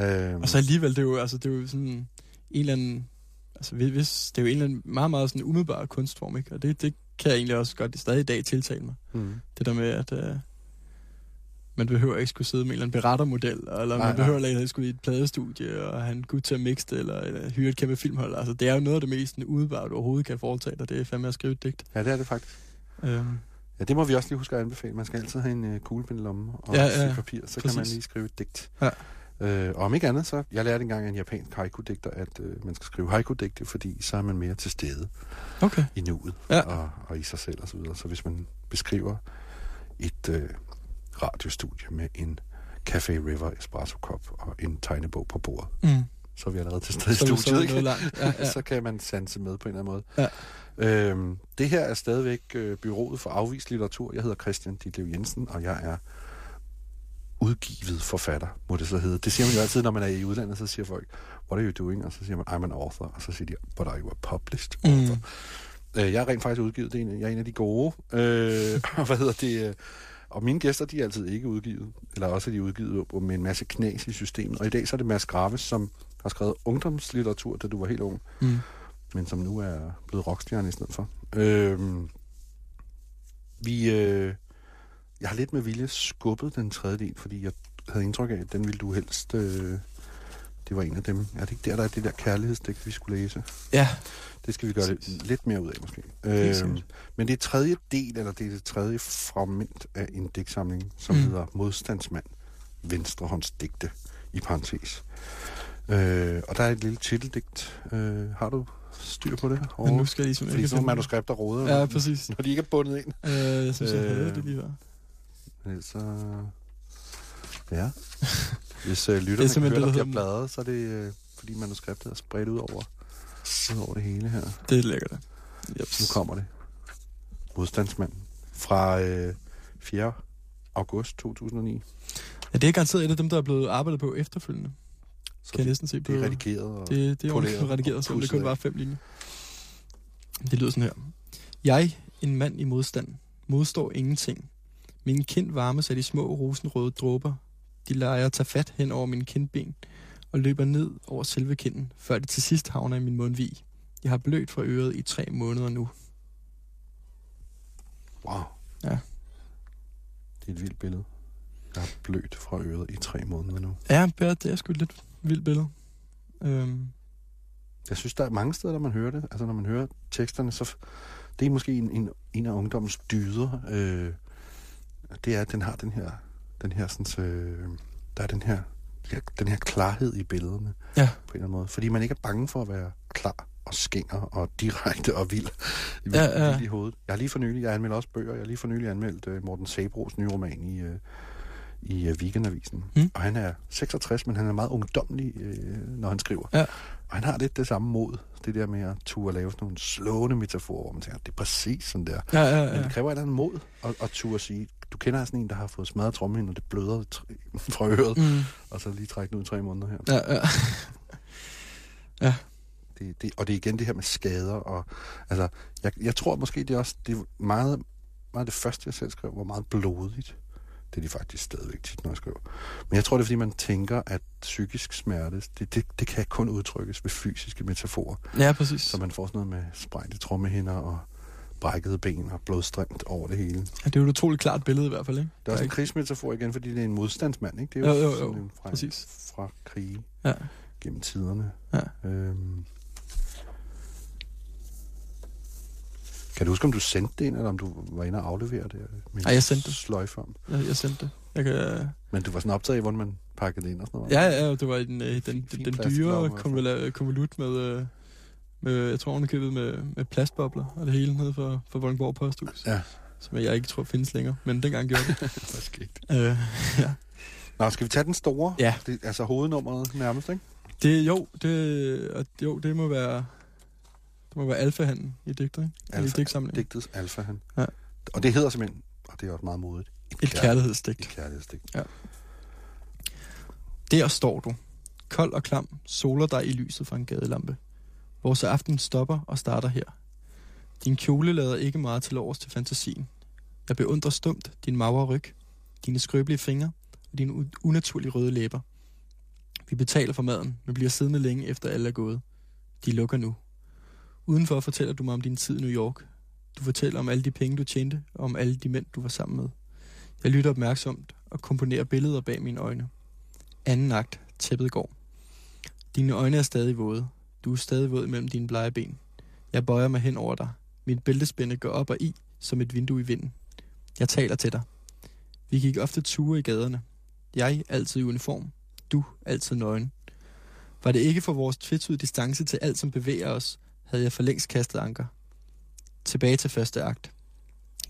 Øhm, Og så alligevel, det er jo, altså, det er jo sådan en eller anden... Altså, hvis, det er jo en eller anden meget, meget sådan umiddelbar kunstform, ikke? Og det, det kan jeg egentlig også godt stadig i dag tiltale mig. mm. Det der med, at øh, man behøver ikke skulle sidde med en eller anden berettermodel, eller Nej, man nej. behøver ikke skulle i et pladestudie og have en gut til at mixe det, eller, eller hyre et kæmpe filmhold. Altså, det er jo noget af det mest umiddelbare, du overhovedet kan foretage dig. Det er fandme at skrive et digt. Ja, det er det faktisk. Øhm, Ja, det må vi også lige huske at anbefale. Man skal altid have en uh, kuglepind i lommen og Ja, ja, papir, så kan man præcis. lige skrive et digt. Ja. Øh, og om ikke andet, så jeg lærte engang af en japansk haiku-digter, at øh, man skal skrive haiku-digte, fordi så er man mere til stede Okay. i nuet Ja. og, og i sig selv osv. Så, videre. så hvis man beskriver et øh, radiostudie med en Café River espresso-kop og en tegnebog på bordet, Mm. Så er vi allerede til stede i vi så studiet, ikke? langt. Ja, ja. <laughs> så kan man sanse med på en eller anden Ja. måde. Øhm, det her er stadigvæk øh, Byrået for Afvist Litteratur. Jeg hedder Christian Ditlev Jensen, og jeg er udgivet forfatter, må det så hedde. Det siger man jo altid, når man er i udlandet, så siger folk, what are you doing? Og så siger man, I'm an author. Og så siger de, but are you a published author? Mm. Øh, jeg er rent faktisk udgivet. Det er en, jeg er en af de gode. Øh, <laughs> hvad hedder det? øh, Og mine gæster, de er altid ikke udgivet. Eller også er de udgivet med en masse knas i systemet. Og i dag så er det Mads Graves, som har skrevet ungdomslitteratur, da du var helt ung Mm. men som nu er blevet rockstjerne i stedet for. Øhm, vi, øh, jeg har lidt med vilje skubbet den tredje del, fordi jeg havde indtryk af, at den ville du helst... Øh, det var en af dem. Er det ikke der, der er det der kærlighedsdigt, vi skulle læse? Ja, Det skal vi gøre det lidt mere ud af, måske. Øhm, men det er tredje del, eller det er det tredje fragment af en digtsamling, som mm. hedder Modstandsmand, Venstrehåndsdigte, i parentes. Øh, og der er et lille titeldigt. Øh, har du styr på det? men nu skal jeg ligesom... Fordi ikke finde- manuskripter råder, Ja, præcis. <laughs> når de ikke er bundet ind. Øh, jeg synes, jeg havde Øh, det lige her. Men ellers så... Ja. Hvis øh, <laughs> er lytterne kan høre, der bliver bladret, så er det øh, fordi manuskriptet er spredt ud over, ud over det hele her. Det er lækkert. Yep. Nu kommer det. Modstandsmanden. Fra øh, 4. august 2009. Ja, det er garanteret et af dem, der er blevet arbejdet på efterfølgende. Så kan jeg det, næsten se på. det er redigeret. Og, Det, det er poleret redigeret, selvom det kun var fem linjer. Det lyder sådan her. Jeg, en mand i modstand, modstår ingenting. Min kind varmes af de små rosenrøde dråber. De leger tage fat hen over mine kindben og løber ned over selve kinden, før det til sidst havner i min mundvig. Jeg har blødt fra øret i tre måneder nu. Wow. Ja. Det er et vildt billede. Jeg har blødt fra øret i tre måneder nu. Ja, det er sgu et lidt vildt billede. Øhm, Jeg synes, der er mange steder, der man hører det. Altså, når man hører teksterne, så... Det er måske en, en, en af ungdommens dyder. Øh, det er, at den har den her... Den her sådan, øh, der er den her, den her klarhed i billederne. Ja. På en eller anden måde. Fordi man ikke er bange for at være klar og skænger og direkte og vild, vild, Ja, ja, vild i hovedet. Jeg har lige for nylig, jeg anmelder også bøger, jeg har lige for nylig anmeldt øh, Morten Sabros nye roman i, øh, i øh, Weekendavisen. Mm. Og han er 66, men han er meget ungdomlig, øh, når han skriver. Ja. Og han har lidt det samme mod. Det der med at turde lave sådan nogle slående metaforer, hvor man tænker, det er præcis sådan der. ja, ja, Men ja. det kræver et eller andet mod at, at turde sige, du kender sådan en, der har fået smadret trommehinden, og det bløder <laughs> fra øret, mm. Og så lige trække den ud i tre måneder her. ja, <laughs> ja. Det, det, og det er igen det her med skader. Og, altså, jeg, jeg tror måske, det er også det er meget, meget det første, jeg selv skrev, var meget blodigt. Det er de faktisk stadigvæk tit, når jeg skriver. Men jeg tror, det er, fordi man tænker, at psykisk smerte, det, det, det kan kun udtrykkes ved fysiske metaforer. ja, præcis. Så man får sådan noget med sprængte trommehinder og brækkede ben og blodstrømt over det hele. Ja, det er jo et utroligt klart billede i hvert fald, ikke? Der er også en krigsmetafor igen, fordi det er en modstandsmand, ikke? Det Jo, er jo, jo. sådan en fra, Præcis. fra krige Ja. gennem tiderne. Ja. Øhm. Kan du huske, om du sendte det ind, eller om du var inde og aflevere det? Med Ej, jeg sendte det. Sløjfe om. Jeg, jeg sendte det. Jeg kan, Men du var sådan optaget af, hvordan man pakkede det ind og sådan noget? ja, ja, det var i den, øh, den, den, den dyre konvolut, konvolut med, øh, med, jeg tror hun købet med, med plastbobler og det hele nede for, for Vordingborg Posthus. Ja. Som jeg ikke tror findes længere, men dengang gjorde det. <laughs> Det var skægt. øh, ja. Nå, skal vi tage den store? Ja. Det, altså hovednummeret nærmest, ikke? Det, jo, det, jo, det må være, det må være alfahanden i digtet, ikke? Alfa- I digtsamlingen. Digtets alfa, han. Ja. Og det hedder simpelthen, og det er også meget modigt, Et kær- kærlighedsdigt. Et kærlighedsdigt. Der står du. Kold og klam, soler dig i lyset fra en gadelampe. Vores aften stopper og starter her. Din kjole lader ikke meget til overs til fantasien. Jeg beundrer stumt din magre ryg, dine skrøbelige fingre og dine unaturlige røde læber. Vi betaler for maden, men bliver siddende længe efter alle er gået. De lukker nu. Udenfor fortæller du mig om din tid i New York. Du fortæller om alle de penge, du tjente, og om alle de mænd, du var sammen med. Jeg lytter opmærksomt og komponerer billeder bag mine øjne. Anden akt. Tæppet går. Dine øjne er stadig våde. Du er stadig våd mellem dine blege ben. Jeg bøjer mig hen over dig. Mit bæltespænde går op og i, som et vindue i vinden. Jeg taler til dig. Vi gik ofte ture i gaderne. Jeg altid i uniform. Du altid nøgen. Var det ikke for vores tvetydige distance til alt, som bevæger os, havde jeg for længst kastet anker. Tilbage til første akt.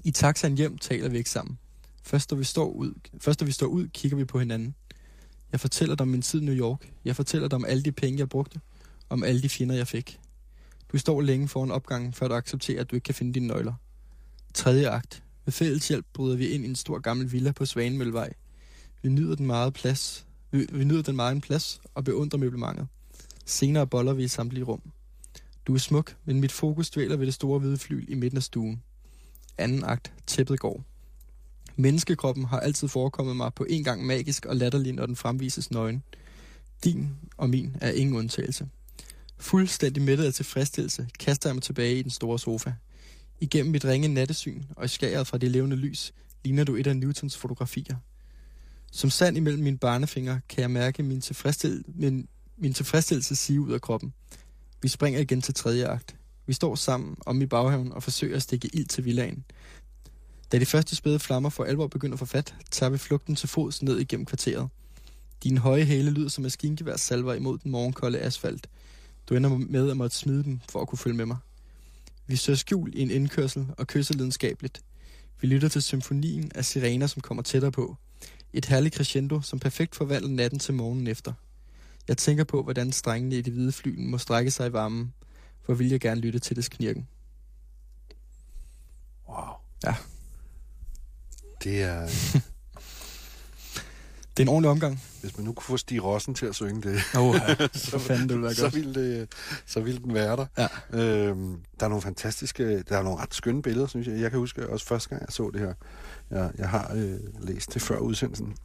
I taxaen hjem taler vi ikke sammen. Først når vi står ud, først når vi står ud kigger vi på hinanden. Jeg fortæller dig om min tid i New York. Jeg fortæller dig om alle de penge, jeg brugte. Om alle de fjender, jeg fik. Du står længe foran opgangen, før du accepterer, at du ikke kan finde dine nøgler. Tredje akt. Med fælles hjælp bryder vi ind i en stor gammel villa på Svanemøllevej. Vi nyder den meget plads. Vi, vi nyder den meget en plads og beundrer møblementet. Senere boller vi i samtlige rum. Du er smuk, men mit fokus dvæler ved det store hvide flyl i midten af stuen. Anden akt. Tæppet går. Menneskekroppen har altid forekommet mig på en gang magisk og latterlig, når den fremvises nøgen. Din og min er ingen undtagelse. Fuldstændig mættet af tilfredsstillelse kaster jeg mig tilbage i den store sofa. Igennem mit ringe nattesyn og i skæret fra det levende lys ligner du et af Newtons fotografier. Som sand imellem mine barnefingre kan jeg mærke min, tilfredsstil, min, min tilfredsstillelse sige ud af kroppen. Vi springer igen til tredje akt. Vi står sammen om i baghaven og forsøger at stikke ild til villaen. Da de første spæde flammer for alvor begynder at få fat, tager vi flugten til fods ned igennem kvarteret. Din høje hæle lyder som maskingeværs salver imod den morgenkolde asfalt. Du ender med at måtte smide den for at kunne følge med mig. Vi søger skjul i en indkørsel og kysser lidenskabeligt. Vi lytter til symfonien af sirener, som kommer tættere på. Et herligt crescendo, som perfekt forvandler natten til morgenen efter. Jeg tænker på, hvordan strengene i det hvide fly må strække sig i varmen. For vil jeg gerne lytte til det knirken. Wow. Ja. Det er... <laughs> Det er en ordentlig omgang. Hvis man nu kunne få Stig Rossen til at synge det, Åh, oh, ja. <laughs> så fanden det ville så ville, det, så ville den være der. Ja. Øhm, der er nogle fantastiske, der er nogle ret skønne billeder, synes jeg. Jeg kan huske også første gang, jeg så det her. Jeg, jeg har øh, læst det før udsendelsen.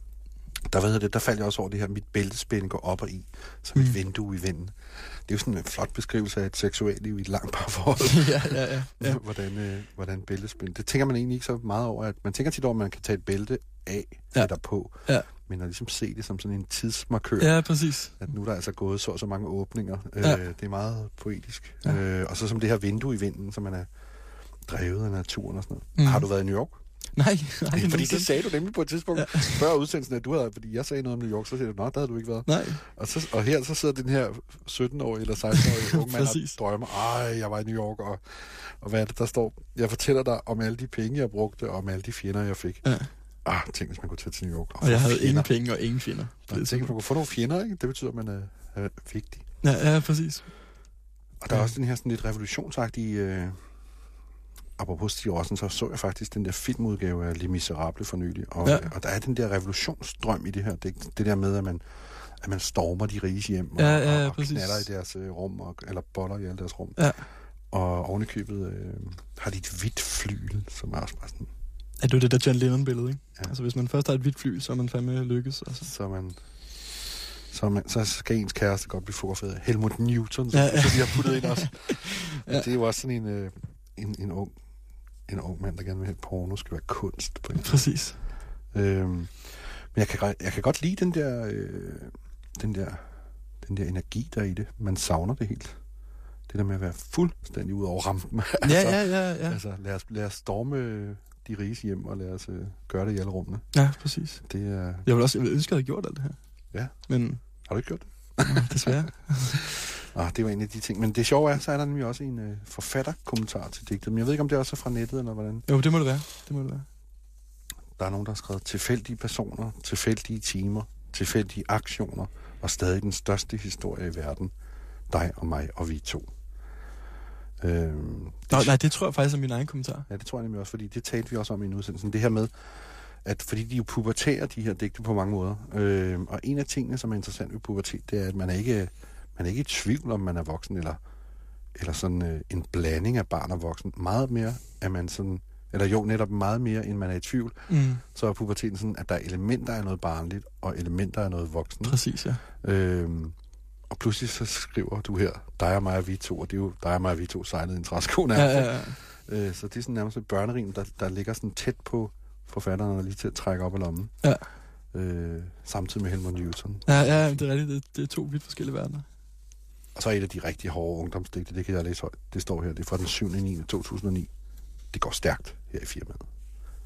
Der, hvad det, der faldt jeg også over det her, mit bæltespænd går op og i, som et Mm. vindue i vinden. Det er jo sådan en flot beskrivelse af et seksualliv i et langt parforhold. <laughs> ja, ja, ja. ja. <laughs> hvordan, øh, hvordan bæltespænd. Det tænker man egentlig ikke så meget over. At man tænker tit over, at man kan tage et bælte af, Ja. der på. Ja. Men at ligesom se det som sådan en tidsmarkør, Ja, præcis. at nu er der altså gået så og så mange åbninger. Ja. Øh, det er meget poetisk. Ja. Øh, og så som det her vindue i vinden, som man er drevet af naturen og sådan noget. Mm. Har du været i New York? <laughs> Nej, nej. fordi det sagde du nemlig på et tidspunkt ja. før udsendelsen, at du havde, fordi jeg sagde noget om New York, så sagde du, nå, der havde du ikke været. Nej, Og, så, og her så sidder den her 17-årige eller 16-årige <laughs> unge mand og drømmer, ej, jeg var i New York, og, og hvad er det, der står? Jeg fortæller dig om alle de penge, jeg brugte, og om alle de fjender, jeg fik. Ja. Ah, tænk, hvis man kunne tage til New York. og jeg få havde fjender. ingen penge og ingen fjender. Og tænk, hvis man kunne få nogle fjender, ikke? Det betyder, at man er, er vigtig. Ja, ja, præcis. Og der er Ja. også den her sådan lidt revolutionsagtige... Øh, apropos Stig Rossen, så så jeg faktisk den der filmudgave af Les Misérables for nylig. Og, Ja. ja. og der er den der revolutionsstrøm i det her. Det, det der med, at man, at man stormer de rige hjem og, Ja, ja, ja, og, og knaller i deres øh, rum, og, eller boller i alle deres rum. Ja. Og ovenikøbet øh, har de et hvidt flyl, som er også bare sådan... Er det det der John Lennon-billede, ikke? Ja. Altså, hvis man først har et hvidt fly, så er man fandme lykkes. Altså. Så man... Så, man, så skal ens kæreste godt blive forfædet. Helmut Newton, så, Ja, ja, ja. ja. de har puttet ind også. Ja. <laughs> ja. Det er jo også sådan en, øh, en, en, ung, en ung mand, der gerne vil have, porno skal være kunst. På en. Præcis. øhm, men jeg kan, jeg kan godt lide den der, øh, den der, den der energi, der er i det. Man savner det helt. Det der med at være fuldstændig ud over rampen. <laughs> Ja, ja, ja, ja. Altså, lad os, lad os storme de riges hjem, og lad os øh, gøre det i alle rummene. Ja, præcis. Det er... Jeg vil også jeg vil ønske, at jeg havde gjort alt det her. Ja. Men Har du ikke gjort det? desværre. <laughs> Ah, det var en af de ting. Men det sjove er, så er der nemlig også en øh, forfatterkommentar til digtet. Men jeg ved ikke, om det også er fra nettet, eller hvordan. Jo, det må det være. Det må det være. Der er nogen, der har skrevet tilfældige personer, tilfældige timer, tilfældige aktioner, og stadig den største historie i verden. Dig og mig og vi to. Øhm, Nå, nej, det tror jeg faktisk er min egen kommentar. Ja, det tror jeg nemlig også, fordi det talte vi også om i en udsendelse. Det her med, at fordi de jo pubertære, de her digte på mange måder. Øh, og en af tingene, som er interessant ved pubertet, det er, at man er ikke, man er ikke i tvivl, om man er voksen, eller, eller sådan øh, en blanding af barn og voksen. Meget mere er man sådan, eller jo, netop meget mere, end man er i tvivl, Mm, så er puberteten sådan, at der er elementer af noget barnligt, og elementer af noget voksen. præcis, ja. Øhm, og pludselig så skriver du her, dig og mig og vi to, og det er jo dig og mig og vi to sejlede i en træsko Ja, ja, ja. Øh, så det er sådan nærmest et børnerim, der, der ligger sådan tæt på forfatteren, og lige til at trække op af lommen. Ja. Øh, samtidig med Helmut Newton. Ja, ja, det er rigtigt. Det, det er to vidt forskellige verdener. Og så et af de rigtig hårde ungdomsdigte, det kan jeg læse højt. Det står her, det er fra den 7. 9. 2009. Det går stærkt her i firmaet.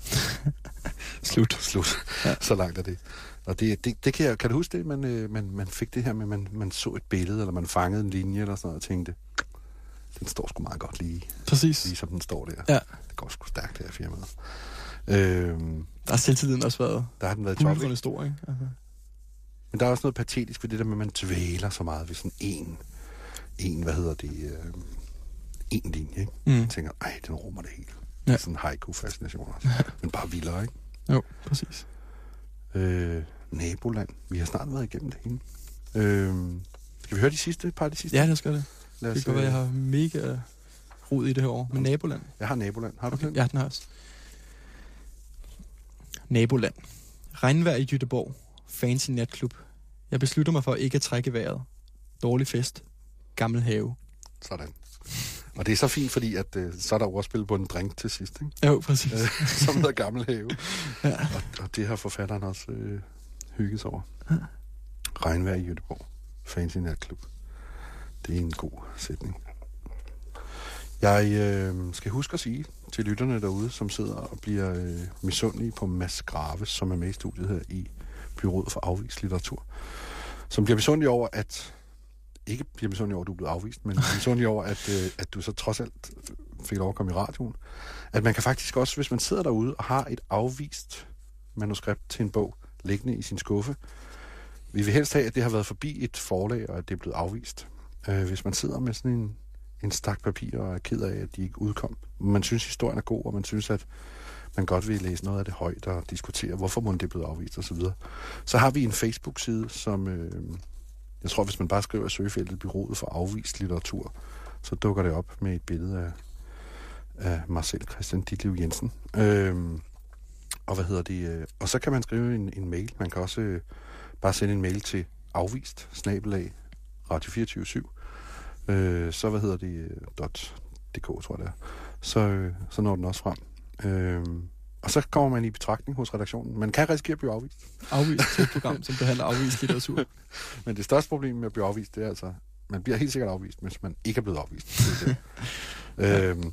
<laughs> Slut. Slut. Ja. Så langt er det. Og det, det, det kan, jeg, kan du huske det, man, øh, man, man fik det her med, man, man så et billede, eller man fangede en linje, eller sådan noget, og tænkte, den står sgu meget godt lige, Præcis. lige som den står der. Ja. Det går sgu stærkt, her firma. Øhm, Der har selvtiden også været der har den været i top, ikke? stor, ikke? Altså. Men der er også noget patetisk ved det der med, at man dvæler så meget ved sådan en, en hvad hedder det, øh, en linje, ikke? Mm. Jeg tænker, ej, den rummer det hele. Ja. Ja. Sådan en haiku-fascination også. Men bare vildere, ikke? Jo, præcis. Øh, naboland. Vi har snart været igennem det hele. Øh, skal vi høre de sidste par af de sidste? Ja, det skal det. Lad Det os, kan godt være, jeg øh, har mega rod i det her år. Men naboland. jeg har naboland. Har du okay. den? Ja, den har også. Naboland. Regnvejr i Jødeborg. Fancy natklub. Jeg beslutter mig for ikke at trække vejret. Dårlig fest. Gammel have. Sådan. Og det er så fint, fordi at, øh, så er der ordspil på en drink til sidst, ikke? Jo, præcis. Øh, <laughs> som hedder Gammel Have. <laughs> Ja. Og, og det har forfatteren også øh, hygget sig over. Regnvejr i Jødeborg. Fancy natklub. Det er en god sætning. Jeg øh, skal huske at sige til lytterne derude, som sidder og bliver øh, misundelige på Mads Graves, som er med i studiet her i Byrådet for Afvist Litteratur, som bliver misundelige over, at ikke bliver misundelig over, at du blev afvist, men misundelig over, at, øh, at du så trods alt fik lov at komme i radioen. At man kan faktisk også, hvis man sidder derude og har et afvist manuskript til en bog liggende i sin skuffe, vi vil helst have, at det har været forbi et forlag, og at det er blevet afvist. Øh, hvis man sidder med sådan en, en stak papir og er ked af, at de ikke udkom. Man synes, historien er god, og man synes, at man godt vil læse noget af det højt og diskutere, hvorfor må det er blevet afvist osv. Så, så har vi en Facebook-side, som øh, jeg tror, hvis man bare skriver i søgefeltet Byrådet for afvist litteratur, så dukker det op med et billede af, af Marcel Christian Ditlev Jensen. Øhm, og hvad hedder det? øh, Og så kan man skrive en, en mail. Man kan også øh, bare sende en mail til afvist, snabelag, radio 24 øh, Så hvad hedder det? øh, Dot .dk, tror jeg det er. Så, øh, så når den også frem. Øh, og så kommer man i betragtning hos redaktionen. Man kan risikere at blive afvist. Afvist til et <laughs> program, som behandler afvist litteratur. <laughs> Men det største problem med at blive afvist, det er altså, man bliver helt sikkert afvist, hvis man ikke er blevet afvist. Det er det. <laughs> øhm,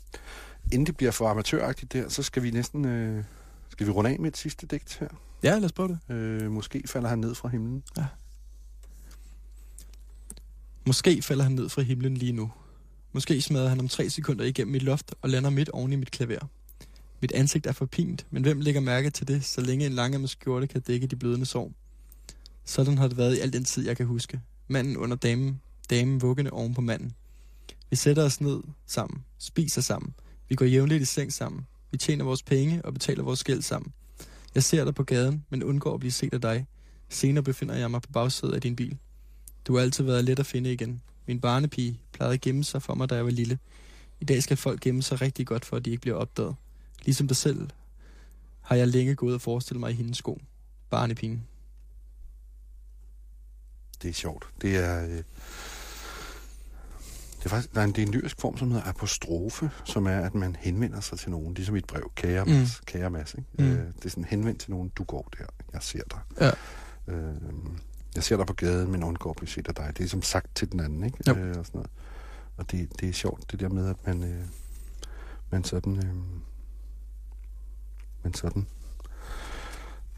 inden det bliver for amatøragtigt der, så skal vi næsten... Øh, skal vi runde af med et sidste digt her? Ja, lad os prøve det. Øh, måske falder han ned fra himlen. Måske falder han ned fra himlen lige nu. Måske smadrer han om tre sekunder igennem mit loft og lander midt oven i mit klaver. Mit ansigt er forpint, men hvem lægger mærke til det, så længe en langærmet skjorte kan dække de blødende sår? Sådan har det været i al den tid, jeg kan huske. Manden under damen, damen vuggende oven på manden. Vi sætter os ned sammen, spiser sammen. Vi går jævnligt i seng sammen. Vi tjener vores penge og betaler vores gæld sammen. Jeg ser dig på gaden, men undgår at blive set af dig. Senere befinder jeg mig på bagsædet af din bil. Du har altid været let at finde igen. Min barnepige plejede at gemme sig for mig, da jeg var lille. I dag skal folk gemme sig rigtig godt, for at de ikke bliver opdaget. Ligesom dig selv har jeg længe gået og forestillet mig i hendes sko. Barnepigen. Det er sjovt. Det er... Øh, det er faktisk, der er en, det er en lyrisk form, som hedder apostrofe, som er, at man henvender sig til nogen, ligesom i et brev. Kære Mm. Mads, mm. kære Mads, ikke? Mm. Øh, det er sådan henvendt til nogen, du går der, jeg ser dig. Ja. Øh, jeg ser dig på gaden, men undgår at blive set af dig. Det er som sagt til den anden, ikke? Jo. Øh, og sådan noget. Og det, det er sjovt, det der med, at man, øh, man sådan... Øh, man sådan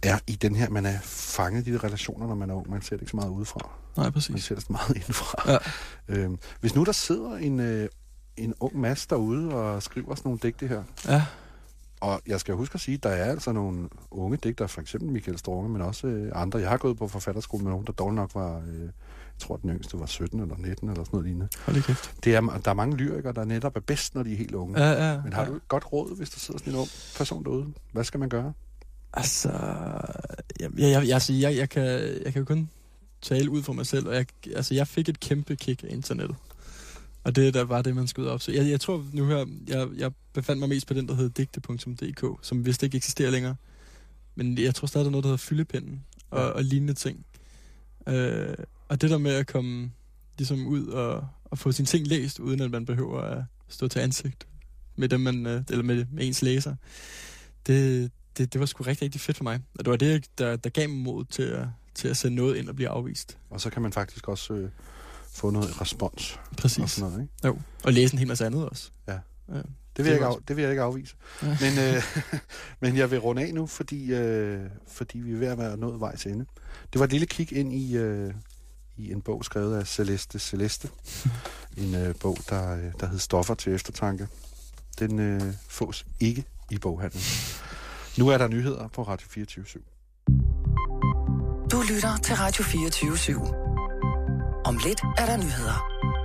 er i den her, man er fanget i de relationer, når man er ung. Man ser det ikke så meget udefra. Nej, Man præcis. ser det meget indenfra. Ja. Øhm, hvis nu der sidder en, øh, en ung masse derude og skriver sådan nogle digte her, Ja, og jeg skal huske at sige, at der er altså nogle unge digtere, for eksempel Michael Strunge, men også øh, andre. Jeg har gået på forfatterskole med nogen, der dårligt nok var, øh, jeg tror den yngste var 17 eller 19 eller sådan noget lignende. hold lige kæft. Det er, der er mange lyrikere, der netop er bedst, når de er helt unge. Ja, ja. Men har ja. du et godt råd, hvis der sidder sådan en ung person derude? Hvad skal man gøre? Altså, jeg, jeg, jeg, altså, jeg, jeg, kan, jeg kan jo kun tale ud for mig selv, og jeg, altså, jeg fik et kæmpe kick af internettet. Og det er da bare det, man skal ud op. Så jeg, jeg tror nu her, jeg, jeg befandt mig mest på den, der hedder digte.dk, som vist ikke eksisterer længere. Men jeg tror stadig, der er noget, der hedder fyldepinden og, Ja. og lignende ting. Øh, og det der med at komme ligesom ud og, og få sine ting læst, uden at man behøver at stå til ansigt med dem, man, øh, eller med, med ens læser, det, det, det var sgu rigtig, rigtig fedt for mig. Og det var det, der, der gav mig mod til at, til at sende noget ind og blive afvist. Og så kan man faktisk også øh, få noget respons og Præcis. sådan noget, ikke? Jo. Og læse en hel masse andet også. Ja. ja. Det vil, jeg ikke, af, det vil jeg ikke afvise. Ja. Men, øh, <laughs> men jeg vil runde af nu, fordi, øh, fordi vi er ved at være nået vejs ende. Det var et lille kig ind i, øh, i en bog skrevet af Celeste Celeste. <laughs> en øh, bog, der, øh, der hed Stoffer til eftertanke. Den øh, fås ikke i boghandlen. Nu er der nyheder på Radio 24 Du lytter til Radio 24 /7. Om lidt er der nyheder.